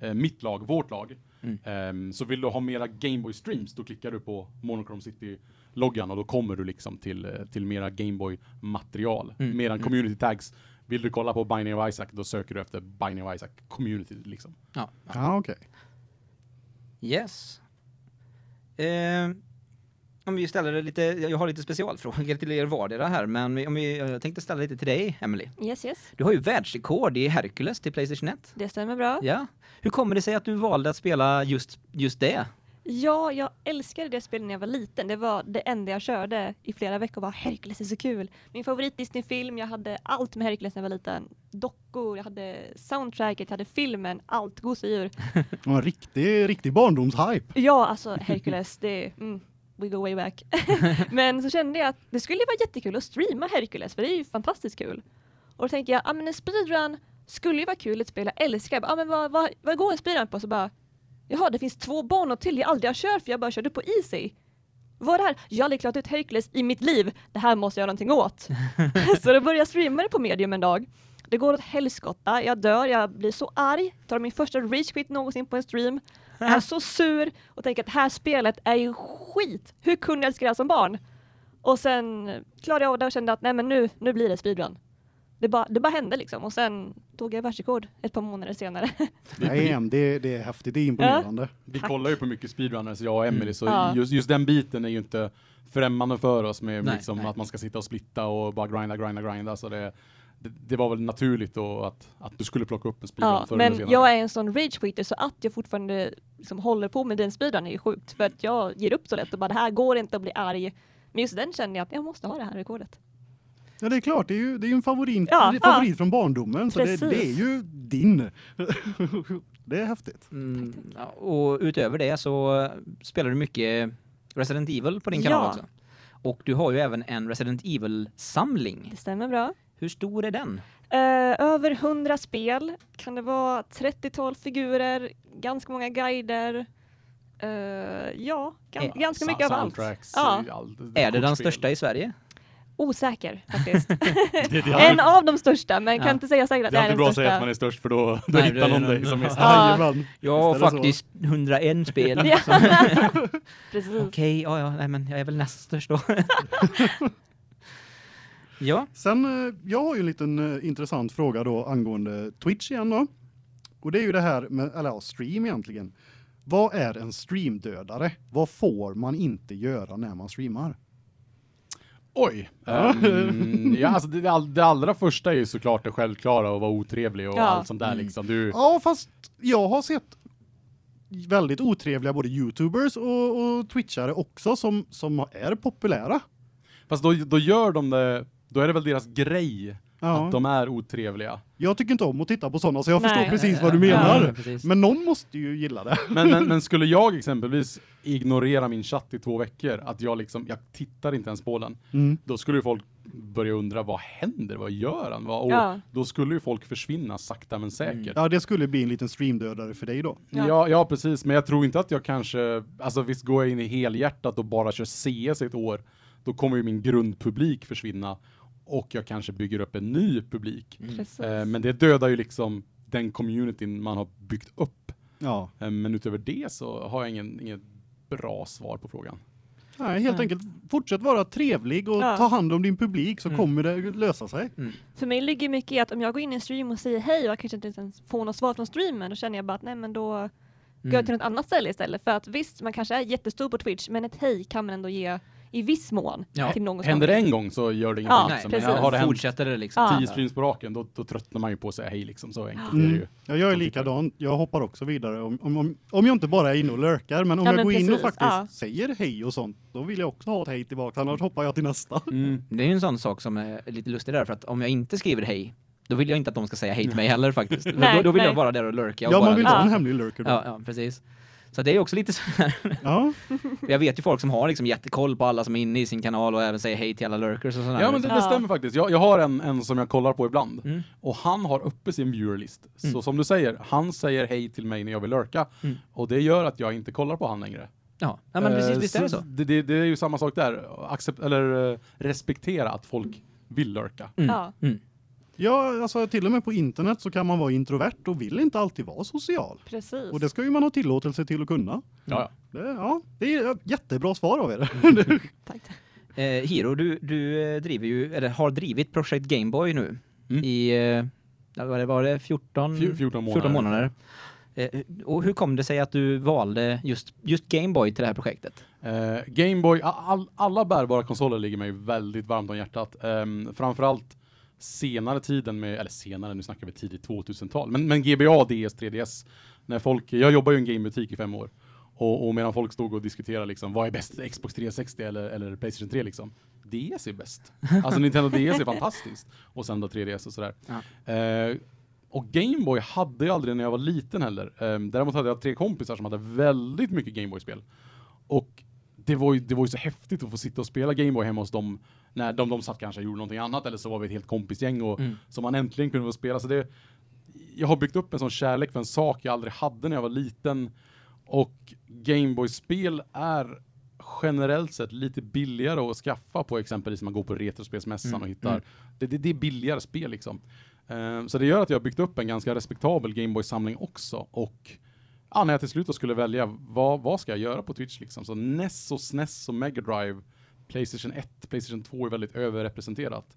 eh, mitt lag, vårt lag, Mm. ehm, så vill du ha mera Gameboy streams, då klickar du på Monochrome City-loggan och då kommer du liksom till, eh, till mera Gameboy-material. Mm. Medan Mm. community tags, vill du kolla på Binding of Isaac, då söker du efter Binding of Isaac community liksom. Ja. Ja, okej. Yes. Eh, om vi ställer det lite, jag har lite specialfrågor till er vardera här, men om vi, jag tänkte ställa lite till dig, Emily. Yes, yes. Du har ju världsrekord i Hercules till Playstation 1. Det stämmer bra. Ja. Hur kommer det sig att du valde att spela just, just det? Ja, jag älskade det spelet när jag var liten. Det var det enda jag körde i flera veckor var Hercules är så kul. Min favorit Disney-film, jag hade allt med Hercules när jag var liten. Dockor, jag hade soundtracket, jag hade filmen, allt, gosedjur. Det var en riktig, riktig barndomshype. Ja, alltså Hercules, det mm, we go way back. men så kände jag att det skulle vara jättekul att streama Hercules, för det är ju fantastiskt kul. Och då tänkte jag, ja men en speedrun skulle ju vara kul att spela, älskar. Ja men vad, vad, vad går en speedrun på? Så bara, jaha det finns två banor till jag aldrig har kört för jag bara körde på easy. Vad är det här? Jag har aldrig klarat ut Hercules i mitt liv. Det här måste jag göra någonting åt. så då började jag streama det på medium en dag. Det går åt helskotta, jag dör, jag blir så arg, tar min första rage quit någonsin på en stream. Jag är så sur och tänker att det här spelet är ju skit. Hur kunde jag älska det här som barn? Och sen klarade jag av det och kände att nej men nu, nu blir det speedrun. Det bara, det bara hände liksom och sen tog jag världsrekord ett par månader senare. Nej, det, det är häftigt, det är imponerande. Vi Tack. kollar ju på mycket speedrunners, jag och Emily, Mm. så Ja. just, just den biten är ju inte främmande för oss med Nej, liksom, nej. att man ska sitta och splitta och bara grinda, grinda, grinda. Så det, det, det var väl naturligt då att, att du skulle plocka upp en speedrun ja, förr men senare. jag är en sån rage quitter så att jag fortfarande liksom håller på med den speedrun är ju sjukt för att jag ger upp så lätt och bara det här går inte att bli arg. Men just den kände jag att jag måste ha det här rekordet. Ja, det är klart. Det är ju det är en favorit, Ja, favorit från barndomen. Så det, det är ju din. det är häftigt. Mm, ja, och utöver det så spelar du mycket Resident Evil på din kanal Ja. också. Och du har ju även en Resident Evil-samling. Det stämmer bra. Hur stor är den? Eh, över 100 spel, kan det vara 30-tal figurer, ganska många guider. Eh, ja, gan- Eh, ganska mycket av allt. Ja. allt, Är det den största i Sverige? Osäker faktiskt. Det, det, en är, av de största, men kan Ja. inte säga säkert att det det är är alltid den bra att säga att största. man är störst för då, då Nej, hittar det- någon dig som är Ja. Ja. Jag har är det så. faktiskt 101 spel. Ja. Precis. Okej, ja, ja, nej men jag är väl näst störst då. Ja, Sen, eh, jag har ju en liten eh, intressant fråga då angående Twitch igen då. Och det är ju det här med, eller ja, stream egentligen. Vad är en streamdödare? Vad får man inte göra när man streamar? Oj. Ehm, ja, alltså det, det all- det allra första är ju såklart det självklara och vara otrevlig och Ja. allt sånt där Mm. liksom. Du, Ja, fast jag har sett väldigt otrevliga både youtubers och, och twitchare också som, som är populära. fast då, då gör de det, då är det väl deras grej Ja. att de är otrevliga. Jag tycker inte om att titta på sådana så jag Nej. förstår precis vad du menar. ja. Men någon måste ju gilla det. Men, men, men skulle jag exempelvis ignorera min chatt i två veckor, att jag liksom, jag tittar inte ens på den, Mm. då skulle ju folk börja undra vad händer, vad gör han? Vad, och Ja. Då skulle ju folk försvinna sakta men säkert. Ja, det skulle bli en liten streamdödare för dig då. Ja. Ja. ja, precis. Men jag tror inte att jag kanske, alltså visst går jag in i helhjärtat och bara kör CS ett år, då kommer ju min grundpublik försvinna och jag kanske bygger upp en ny publik. Precis. Eh, men det dödar ju liksom den communityn man har byggt upp. Ja. Eh, men utöver det så har jag ingen, inget bra svar på frågan. Nej, helt enkelt fortsätt vara trevlig och Ja. ta hand om din publik så Mm. kommer det lösa sig. För mig ligger mycket i att om jag går in i en stream och säger hej och jag kanske inte ens får något svar från streamen, då känner jag bara att nej men då går jag Mm. till något annat ställe istället. För att visst, man kanske är jättestor på Twitch, men ett hej kan man ändå ge i viss mån Ja. till någon Händer det en gång så gör det Ja, ingenting. Liksom. men precis. Men har det hänt fortsätter det liksom. Ja. tio streams på raken, då, då tröttnar man ju på att säga hej liksom. Så enkelt är Mm. det ju. Ja, jag är likadan. Jag hoppar också vidare. Om, om, om, om jag inte bara är inne och lurkar, men om Ja, jag men går in och precis, faktiskt ja. säger hej och sånt, då vill jag också ha ett hej tillbaka, annars hoppar jag till nästa. Mm. Det är ju en sån sak som är lite lustig där, för att om jag inte skriver hej, då vill jag inte att de ska säga hej till mig heller faktiskt. Nej, då, då vill nej. jag vara där och lurka. Och Ja, bara man vill liksom- vara en Ja. hemlig lurker då. Ja, ja, precis. Så det är också lite så här. Ja. Jag vet ju folk som har liksom jättekoll på alla som är inne i sin kanal och även säger hej till alla lurkers och sådär. Ja men det, det Ja. stämmer faktiskt. Jag, jag har en, en som jag kollar på ibland. Mm. Och han har uppe sin viewerlist. Så Mm. som du säger, han säger hej till mig när jag vill lurka. Mm. Och det gör att jag inte kollar på han längre. Ja, ja men precis, Eh, visst är det så. Det, det, det är ju samma sak där. Accept, eller eh, respektera att folk vill lurka. Mm. Ja. Mm. ja, alltså till och med på internet så kan man vara introvert och vill inte alltid vara social. Precis. Och det ska ju man ha tillåtelse till att kunna. Ja, Det, ja, det är ett jättebra svar av er. Tack. Eh, Hiro, du, du eh, driver ju, eller har drivit projekt Gameboy nu Mm. i, eh, ja, vad var det, var det 14, Fj- 14 månader. 14 månader. Eh, och hur kom det sig att du valde just, just Gameboy till det här projektet? Eh, Gameboy, all, alla bärbara konsoler ligger mig väldigt varmt om hjärtat. Um, framförallt senare tiden med, eller senare, nu snackar vi tidigt 2000-tal, men, men GBA, DS, 3DS. När folk, jag jobbar ju i en gamebutik i fem år. Och, och medan folk stod och diskuterade liksom, vad är bäst, Xbox 360 eller, eller Playstation 3 liksom? DS är bäst. Alltså Nintendo DS är fantastiskt. Och sen då 3DS och sådär. Ja. Eh, och Gameboy hade jag aldrig när jag var liten heller. Eh, däremot hade jag tre kompisar som hade väldigt mycket Gameboy-spel. Och det var, ju, det var ju så häftigt att få sitta och spela Gameboy hemma hos dem när de, de satt kanske och gjorde någonting annat eller så var vi ett helt kompisgäng och Mm. som man äntligen kunde få spela. Så det, jag har byggt upp en sån kärlek för en sak jag aldrig hade när jag var liten. Och Gameboy-spel är generellt sett lite billigare att skaffa på exempelvis man går på Retrospelsmässan Mm, och hittar. mm. Det, det, det är billigare spel liksom. Eh, så det gör att jag har byggt upp en ganska respektabel Gameboy-samling också. Och ja, när jag till slut skulle välja vad, vad ska jag göra på Twitch liksom. Så NES och SNES och Mega Drive, Playstation 1, Playstation 2 är väldigt överrepresenterat.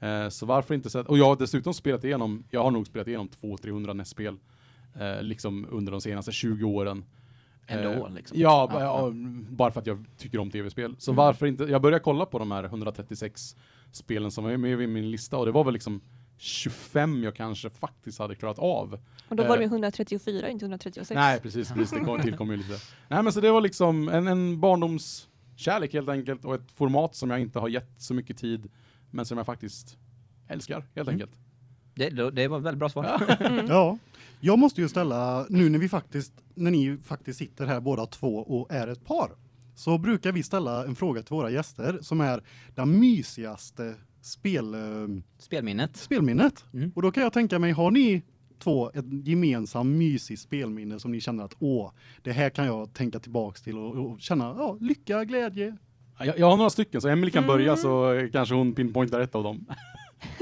Eh, så varför inte sätta, och jag har dessutom spelat igenom, jag har nog spelat igenom 200-300 NES-spel eh, liksom under de senaste 20 åren. Ändå, Eh, liksom. Ja, Ja, ja, bara för att jag tycker om tv-spel. Så varför inte, jag började kolla på de här 136 spelen som var med i min lista och det var väl liksom 25 jag kanske faktiskt hade klarat av. Och då var det Eh. med 134, inte 136. Nej, precis, precis det kom, tillkom ju lite. Nej, men så det var liksom en, en barndomskärlek helt enkelt och ett format som jag inte har gett så mycket tid men som jag faktiskt älskar helt Mm. enkelt. Det, det var ett väldigt bra svar. Ja. Jag måste ju ställa nu när vi faktiskt när ni faktiskt sitter här båda två och är ett par. Så brukar vi ställa en fråga till våra gäster som är den mysigaste spel eh, Spelminnet. spelminnet. Mm. Och då kan jag tänka mig har ni två ett gemensamt mysigt spelminne som ni känner att åh, det här kan jag tänka tillbaks till och, och känna ja, lycka, glädje. Ja, Jag, jag har några stycken så Emily kan Mm. börja så kanske hon pinpointar ett av dem.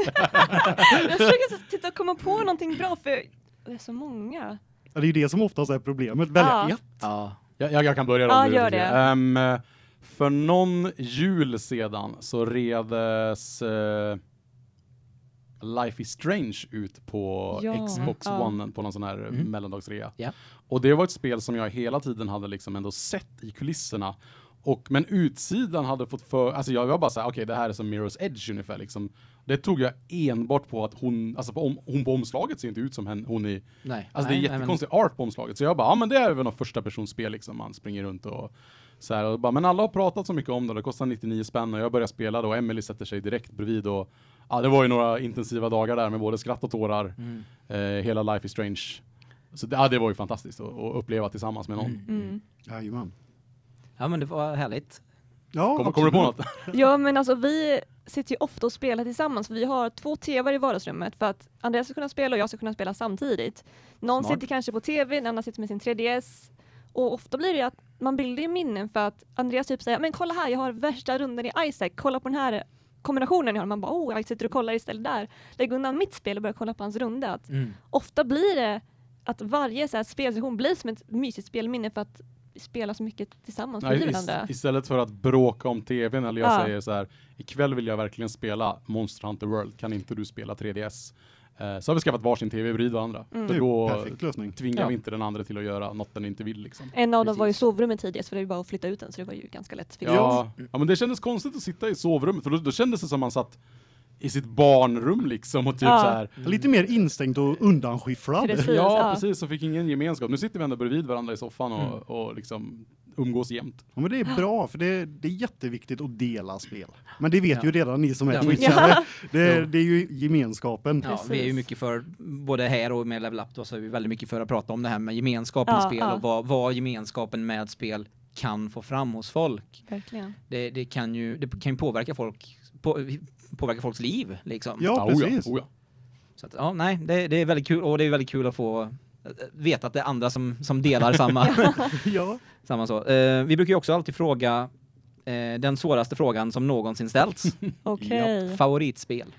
Jag försöker titta komma på någonting bra för det är så många. Ja, det är ju det som oftast är problemet. Välja Ja. ett. Ja. Jag, jag, jag kan börja då. Ja, gör det. Ehm, för någon jul sedan så redes eh, Life is Strange ut på Ja. Xbox Ja. One på någon sån här Mm. mellandagsrea. Ja. Och det var ett spel som jag hela tiden hade liksom ändå sett i kulisserna. Och men utsidan hade fått för alltså jag var bara så här okej det här är som Mirror's Edge ungefär liksom. Det tog jag enbart på att hon alltså på om, hon på omslaget ser inte ut som hen, hon i Nej. Alltså nej, det är nej, jättekonstig art på omslaget. Så jag bara, ja men det är väl något första personspel liksom. Man springer runt och så här. Och bara, men alla har pratat så mycket om det. Det kostar 99 spänn och jag börjar spela då. Och Emily sätter sig direkt bredvid och ja, det var ju några intensiva dagar där med både skratt och tårar. Mm. Eh, hela Life is Strange. Så det, ja, det var ju fantastiskt att, att uppleva tillsammans med någon. Mm. Mm. Jajamän. Ja men det var härligt. Ja, Kommer, kommer du på något? Ja men alltså vi sitter ju ofta och spelar tillsammans. Vi har två tvr i vardagsrummet för att Andreas ska kunna spela och jag ska kunna spela samtidigt. Någon Smart. sitter kanske på tv, en annan sitter med sin 3DS. Och ofta blir det att man bildar ju minnen för att Andreas typ säger men kolla här, jag har värsta rundan i Isaac, kolla på den här kombinationen jag har. Man bara oh, jag sitter och kollar istället där. Lägg undan mitt spel och börja kolla på hans runda. Att Mm. ofta blir det att varje så här spelsession blir som ett mysigt spelminne för att vi spelar så mycket tillsammans Nej, med is, varandra. istället för att bråka om tvn eller jag Ja. säger så här ikväll vill jag verkligen spela Monster Hunter World. Kan inte du spela 3DS? Eh, så har vi skaffat varsin tv bredvid varandra. Mm. För då perfekt lösning. tvingar Ja. vi inte den andra till att göra något den inte vill liksom. En av dem var Precis. sovrummet tidigare så det var ju bara att flytta ut den så det var ju ganska lätt. Ja, ja, men det kändes konstigt att sitta i sovrummet för då, då kändes det som man satt i sitt barnrum liksom och typ Ja. så här. Lite mer instängt och undanskyfflad. Precis. Ja, ja. precis, så fick ingen gemenskap. Nu sitter vi ändå bredvid varandra i soffan och, Mm. och liksom umgås jämt. Ja, men det är bra för det, det är jätteviktigt att dela spel. Men det vet Ja. ju redan ni som är Ja. twitchare. Ja. Det, det är ju gemenskapen. Ja, vi är ju Precis. mycket för, både här och med Level Up då, så är vi väldigt mycket för att prata om det här med gemenskapen i Ja, spel ja. och vad, vad gemenskapen med spel kan få fram hos folk. Verkligen. Det, det kan ju det kan ju påverka folk på, påverka folks liv liksom. Ja, oh precis. Ja, oh ja. Så att, ja, nej, det, det är väldigt kul och det är väldigt kul att få veta att det är andra som, som delar samma, Ja. samma så. Eh, vi brukar ju också alltid fråga eh, den svåraste frågan som någonsin ställts. Okej. Favoritspel.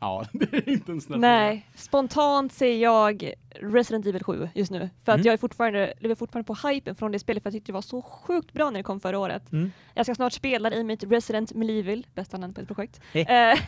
ja, det är inte en snäll Nej, spontant säger jag Resident Evil 7 just nu. För att Mm. jag är fortfarande, lever fortfarande på hypen från det spelet för jag tyckte det var så sjukt bra när det kom förra året. Mm. Jag ska snart spela det i mitt Resident Medieval, bästa namn på ett projekt. Eh. Eh,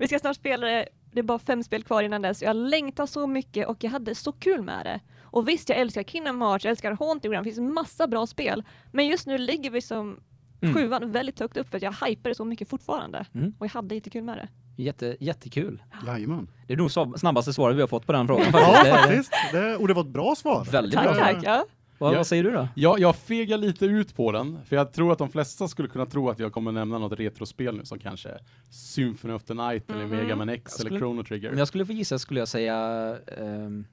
Vi ska snart spela det, det är bara fem spel kvar innan dess. Jag längtar så mycket och jag hade så kul med det. Och visst, jag älskar Kingdom Hearts, jag älskar Haunting Ground, det finns massa bra spel. Men just nu ligger vi som Mm. sjuan väldigt högt upp för att jag hypar det så mycket fortfarande. Mm. Och jag hade jättekul med det. Jätte, jättekul. Jajamän. Det är nog snabbaste svaret vi har fått på den frågan. Ja, faktiskt. Det, och det var ett bra svar. Väldigt Tack, bra. tack. Ja. Vad, Ja. vad säger du då? Jag, jag fegar lite ut på den, för jag tror att de flesta skulle kunna tro att jag kommer nämna något retrospel nu som kanske Symphony of the Night eller Mhm. Mega Man X Jag skulle- eller Chrono Trigger. Om jag skulle få gissa skulle jag säga ehm,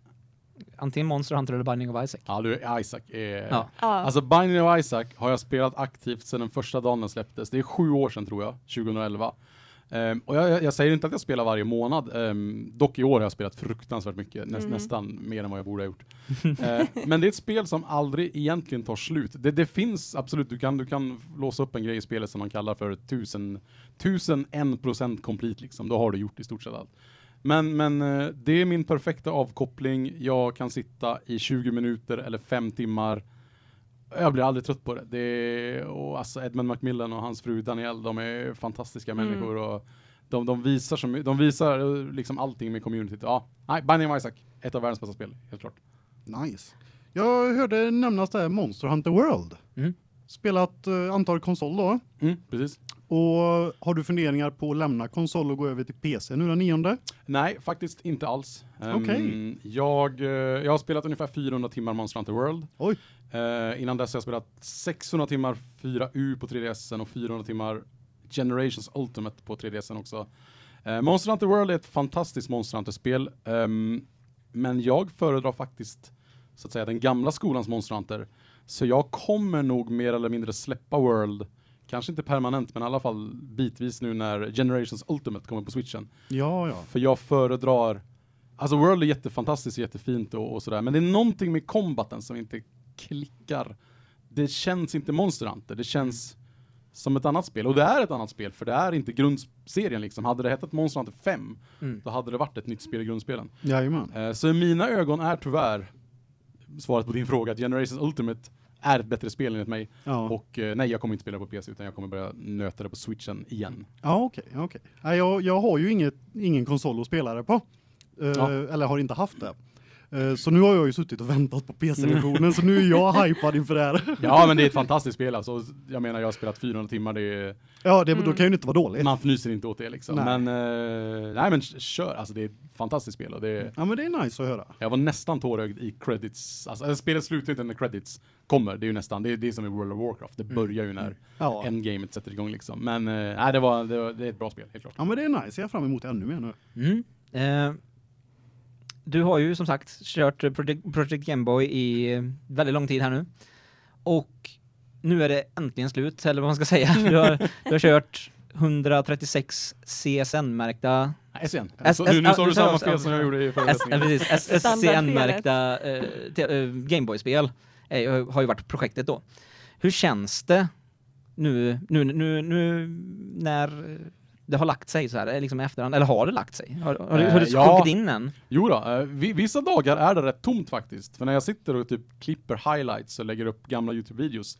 antingen Monster Hunter eller Binding of Isaac. Ja, du, Isaac är... Ja. Ja. Alltså Binding of Isaac har jag spelat aktivt sedan den första dagen den släpptes. Det är sju år sedan tror jag, 2011. Ehm, och jag, jag, säger inte att jag spelar varje månad, ehm, dock i år har jag spelat fruktansvärt mycket, näst, Mhm. nästan mer än vad jag borde ha gjort. Ehm, men det är ett spel som aldrig egentligen tar slut. Det, det finns absolut, du kan, du kan låsa upp en grej i spelet som man kallar för tusen, tusen en procent complete liksom, då har du gjort i stort sett allt. Men, men eh, det är min perfekta avkoppling, jag kan sitta i 20 minuter eller fem timmar jag blir aldrig trött på det. det är, och alltså Edmund Macmillan och hans fru Danielle, de är fantastiska Mm. människor och de, de visar så my- de visar eh, liksom allting med communityt. Ja, nej, Binding of Isaac, ett av världens bästa spel, helt klart. Nice. Jag hörde nämnas det här Monster Hunter World. Mm. Spelat uh, antal konsol då. Mm, precis. Och har du funderingar på att lämna konsol och gå över till PC nu den nionde? Nej, faktiskt inte alls. Ehm, Okej. jag, eh, jag har spelat ungefär 400 timmar Monster Hunter World. Oj. Eh, innan dess har jag spelat 600 timmar 4U på 3DS och 400 timmar Generations Ultimate på 3DSen också. Eh, Monster Hunter World är ett fantastiskt Monster Hunter-spel, ehm, men jag föredrar faktiskt så att säga den gamla skolans Monster Hunter. Så jag kommer nog mer eller mindre släppa World, kanske inte permanent, men i alla fall bitvis nu när Generations Ultimate kommer på Switchen. Ja, ja. För jag föredrar, alltså World är jättefantastiskt, jättefint och, och sådär, men det är någonting med combaten som inte klickar. Det känns inte Monster Hunter, det känns som ett annat spel. Och det är ett annat spel, för det är inte grundserien liksom. Hade det hetat Monster Hunter 5, Mm. då hade det varit ett nytt spel i grundspelen. Jajamän. Eh, så i mina ögon är tyvärr svaret på din fråga att Generations Ultimate är ett bättre spel enligt mig. Ja, Och eh, nej, jag kommer inte spela på PC utan jag kommer börja nöta det på switchen igen. ja okej, okej. Nej, jag, jag har ju inget, ingen konsol att spela det på. Eh, Ja. Eller har inte haft det. Eh, så nu har jag ju suttit och väntat på PC-versionen, så nu är jag hypad inför det här. Ja, men det är ett fantastiskt spel alltså. Jag menar, jag har spelat 400 timmar, det är, Ja, det, då Mm. kan ju inte vara dåligt. man fnyser inte åt det liksom. Nej. Men, eh, nej men kör, alltså det är ett fantastiskt spel och det är, Ja, men det är nice att höra. jag var nästan tårögd i credits, alltså eh, spelet slutar inte när credits kommer, det är ju nästan, det är, det är som i World of Warcraft, det börjar ju när Ja. endgamet sätter igång liksom. Men, eh, nej det var, det var, det är ett bra spel, helt klart. ja, men det är nice. Jag är fram emot det ännu mer nu. Mm. Eh, du har ju som sagt kört Project, Project Gameboy i väldigt lång tid här nu. Och nu är det äntligen slut, eller vad man ska säga. Du har, du har kört 136 CSN-märkta Nej, SN. S- nu, nu sa du samma fel som jag gjorde i Standardfelet. SCN-märkta eh, eh, Gameboy-spel eh, har ju varit projektet då. Hur känns det nu, nu, nu, nu när det har lagt sig så här, liksom efterhand, eller har det lagt sig? Har, har, det- har det Eh, ja. sjunkit in än? Jo då, eh, vi- vissa dagar är det rätt tomt faktiskt. För när jag sitter och typ klipper highlights och lägger upp gamla YouTube-videos,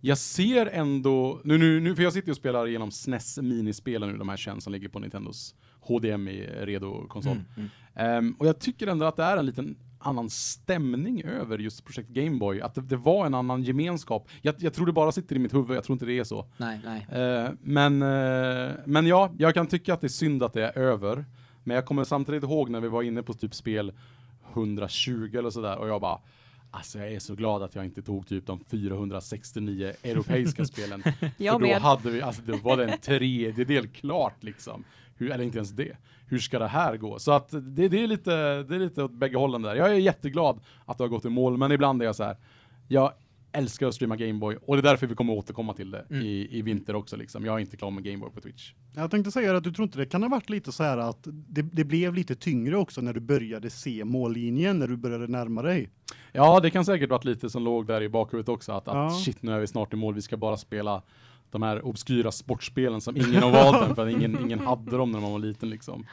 jag ser ändå, nu, nu, nu, för jag sitter ju och spelar igenom SNES minispelen nu, de här 21 som ligger på Nintendos HDMI-redo-konsol. Mm, Ehm, och jag tycker ändå att det är en liten annan stämning över just Projekt Gameboy, att det, det var en annan gemenskap. Jag, jag tror det bara sitter i mitt huvud, jag tror inte det är så. Nej, nej. Eh, men, eh, men ja, jag kan tycka att det är synd att det är över. Men jag kommer samtidigt ihåg när vi var inne på typ spel 120 eller sådär och jag bara Alltså jag är så glad att jag inte tog typ de 469 europeiska spelen. För då hade vi, alltså det var det en tredjedel klart liksom. Hur, eller inte ens det. Hur ska det här gå? Så att det, det är lite, det är lite åt bägge hållen där. Jag är jätteglad att det har gått i mål, men ibland är jag så här. Jag älskar att streama Gameboy och det är därför vi kommer återkomma till det Mm. i, i vinter också liksom. Jag är inte klar med Gameboy på Twitch. Jag tänkte säga att du tror inte det kan ha varit lite så här att det, det blev lite tyngre också när du började se mållinjen, när du började närma dig. Ja, det kan säkert varit lite som låg där i bakhuvudet också, att, Ja. att shit, nu är vi snart i mål, vi ska bara spela de här obskyra sportspelen som ingen har valt än, för att ingen, ingen hade dem när man var liten liksom.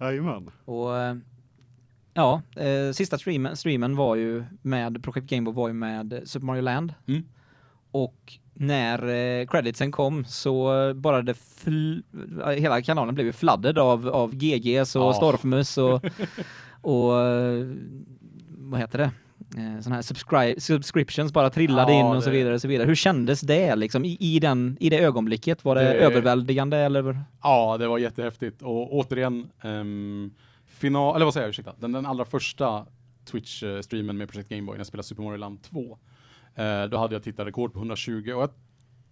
Jajamän. Och eh, ja, eh, sista streamen, streamen var ju med Project Gameboy var ju med Super Mario Land. Mm. Och när eh, creditsen kom så bara det fl- hela kanalen blev ju flooded av av GGs och Ja. Storfmus och och eh, vad heter det? Eh, såna här subscriptions bara trillade Ja, in och så det- vidare och så vidare. Hur kändes det liksom i, i den i det ögonblicket? Var det, Det- överväldigande eller? Ja, det var jättehäftigt och återigen um, final, eller vad säger jag, ursäkta, den, den allra första Twitch-streamen med Projekt Gameboy när jag spelade Super Mario Land 2. Eh, då hade jag tittarrekord på 120 och jag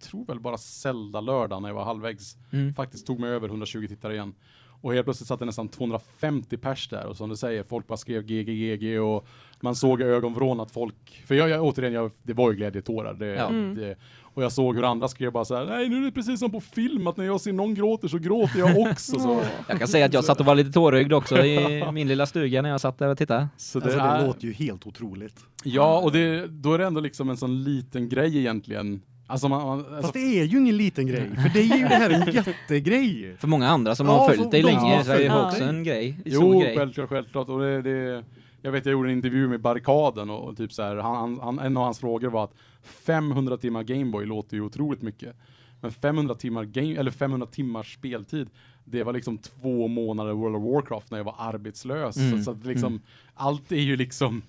tror väl bara Zelda lördag när jag var halvvägs Mm. faktiskt tog mig över 120 tittare igen. Och helt plötsligt satt det nästan 250 pers där och som du säger, folk bara skrev GGGG och man såg i ögonvrån att folk, för jag, jag återigen, jag, det var ju glädjetårar. Det, Ja. Mm. det, och jag såg hur andra skrev bara så här: nej nu är det precis som på film, att när jag ser någon gråter så gråter jag också. så Jag kan säga att jag satt och var lite tårögd också i min lilla stuga när jag satt där och tittade. så Alltså, det är- låter ju helt otroligt. Ja, och det, då är det ändå liksom en sån liten grej egentligen. Alltså man, man alltså, Fast det är ju ingen liten grej, för det är ju det här en jättegrej. För många andra som Ja, har följt dig länge så är det också en grej. Jo, grej. självklart, självklart. Och det, det, jag vet, jag gjorde en intervju med Barrikaden och, och typ så här, han, han, en av hans frågor var att 500 timmar Gameboy låter ju otroligt mycket. Men 500 timmar game, eller 500 timmars speltid, det var liksom två månader World of Warcraft när jag var arbetslös. Mm, Så, så att liksom, allt är ju liksom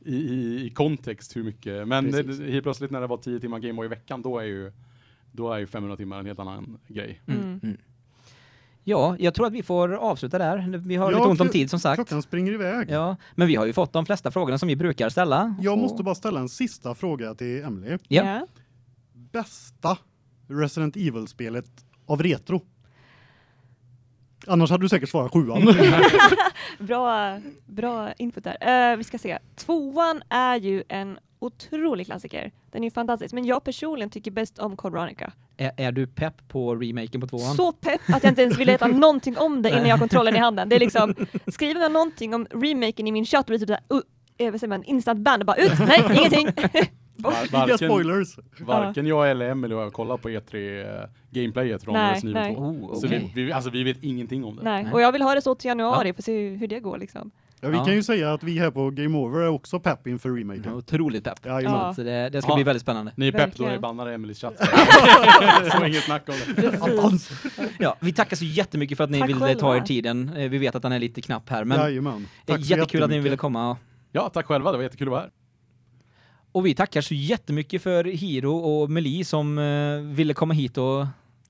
i, i, i kontext hur mycket. Men helt plötsligt när det var 10 timmar Gameboy i veckan, då är ju då är ju 500 timmar en helt annan grej. Mm. Ja, jag tror att vi får avsluta där. Vi har Ja, lite ont om tid som sagt. Klockan springer iväg. Ja, men vi har ju fått de flesta frågorna som vi brukar ställa. Jag Och- måste bara ställa en sista fråga till Emily. Ja. Ja. Bästa Resident Evil-spelet av retro? Annars hade du säkert svarat sjuan. Bra, bra input där. Eh, vi ska se. Tvåan är ju en otrolig klassiker. Den är ju fantastisk. Men jag personligen tycker bäst om Code Veronica. Är, är du pepp på remaken på tvåan? Så pepp att jag inte ens vill veta någonting om det innan jag har kontrollen i handen. Det är liksom, skriver man någonting om remaken i min chatt och blir typ såhär, uh, vad säger man, instant ban och bara ut, nej, ingenting. Varken, spoilers. varken jag eller Emily har kollat på E3 eh, gameplayet från Nej, Resident Evil nej. 2. Oh, Så okej. vi, vi, alltså, vi vet ingenting om det. nej, Nej. och jag vill ha det så till januari för att se hur det går liksom. Ja, vi Ja. kan ju säga att vi här på Game Over är också pepp inför Ja, remaken. Otroligt pepp. Jajamän. Ja. Så det, det ska Ja. bli väldigt spännande. Ni är pepp då ni bannar Emelies chatt. Så inget snack om det. Ja, vi tackar så jättemycket för att ni Tack ville själva. ta er tiden. Eh, Vi vet att den är lite knapp här, men Jajamän. Tack jättekul att ni ville komma. Ja, tack själva. Det var jättekul att vara här. Och vi tackar så jättemycket för Hiro och Meli som eh, ville komma hit och...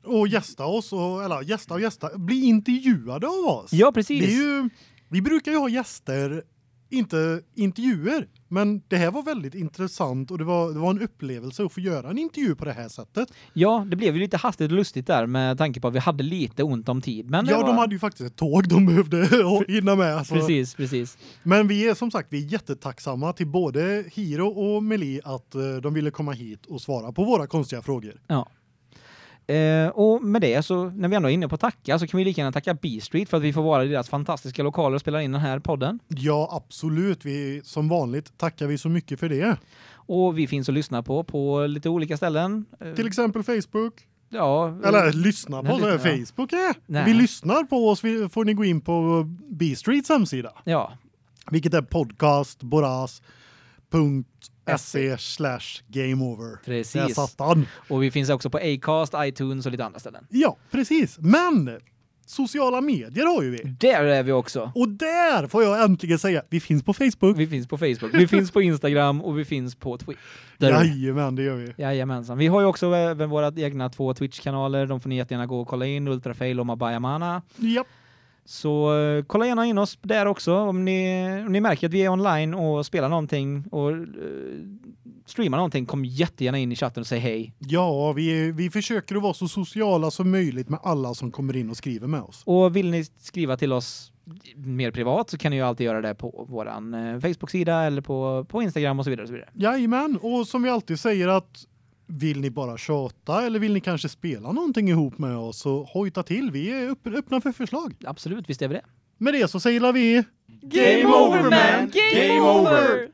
Och gästa oss, och, eller gästa och gästa, bli intervjuade av oss. Ja, precis. Det är ju, vi brukar ju ha gäster, inte intervjuer, men det här var väldigt intressant och det var, det var en upplevelse att få göra en intervju på det här sättet. Ja, det blev ju lite hastigt och lustigt där med tanke på att vi hade lite ont om tid. Men ja, var... de hade ju faktiskt ett tåg de behövde hinna med. Så. Precis, precis. Men vi är som sagt vi är jättetacksamma till både Hiro och Meli att eh, de ville komma hit och svara på våra konstiga frågor. Eh, och med det så, när vi ändå är inne på tacka, så kan vi lika gärna tacka B-Street för att vi får vara i deras fantastiska lokaler och spela in den här podden. Ja, absolut. Vi som vanligt tackar vi så mycket för det. Och vi finns att lyssna på på lite olika ställen. Eh, Till exempel Facebook ja, eh, eller lyssna på Nej, lyssna, ja. Facebook är. Nej. Vi lyssnar på oss får ni gå in på B Streets hemsida, ja, vilket är podcastboras.se slash gameover. Där precis. satt han. Och vi finns också på Acast, iTunes och lite andra ställen. Ja, precis. Men sociala medier har ju vi. Där är vi också. Och där får jag äntligen säga, vi finns på Facebook. Vi finns på Facebook, vi finns på Instagram och vi finns på Twitter. Jajamän, det gör vi. Jajamensan. Vi har ju också även våra egna två Twitch-kanaler. De får ni jättegärna gå och kolla in. Ultrafail och Mabayamana. Japp. Så eh, kolla gärna in oss där också om ni, om ni märker att vi är online och spelar någonting och eh, streamar någonting. Kom jättegärna in i chatten och säg hej. Ja, vi, vi försöker att vara så sociala som möjligt med alla som kommer in och skriver med oss. Och vill ni skriva till oss mer privat så kan ni ju alltid göra det på våran eh, Facebook-sida eller på, på Instagram och så vidare. Och så vidare. Jajamän, och som vi alltid säger att vill ni bara tjata eller vill ni kanske spela någonting ihop med oss så hojta till. Vi är öppna för förslag. Absolut, visst är vi det. Med det så säger vi Game over man! Game over!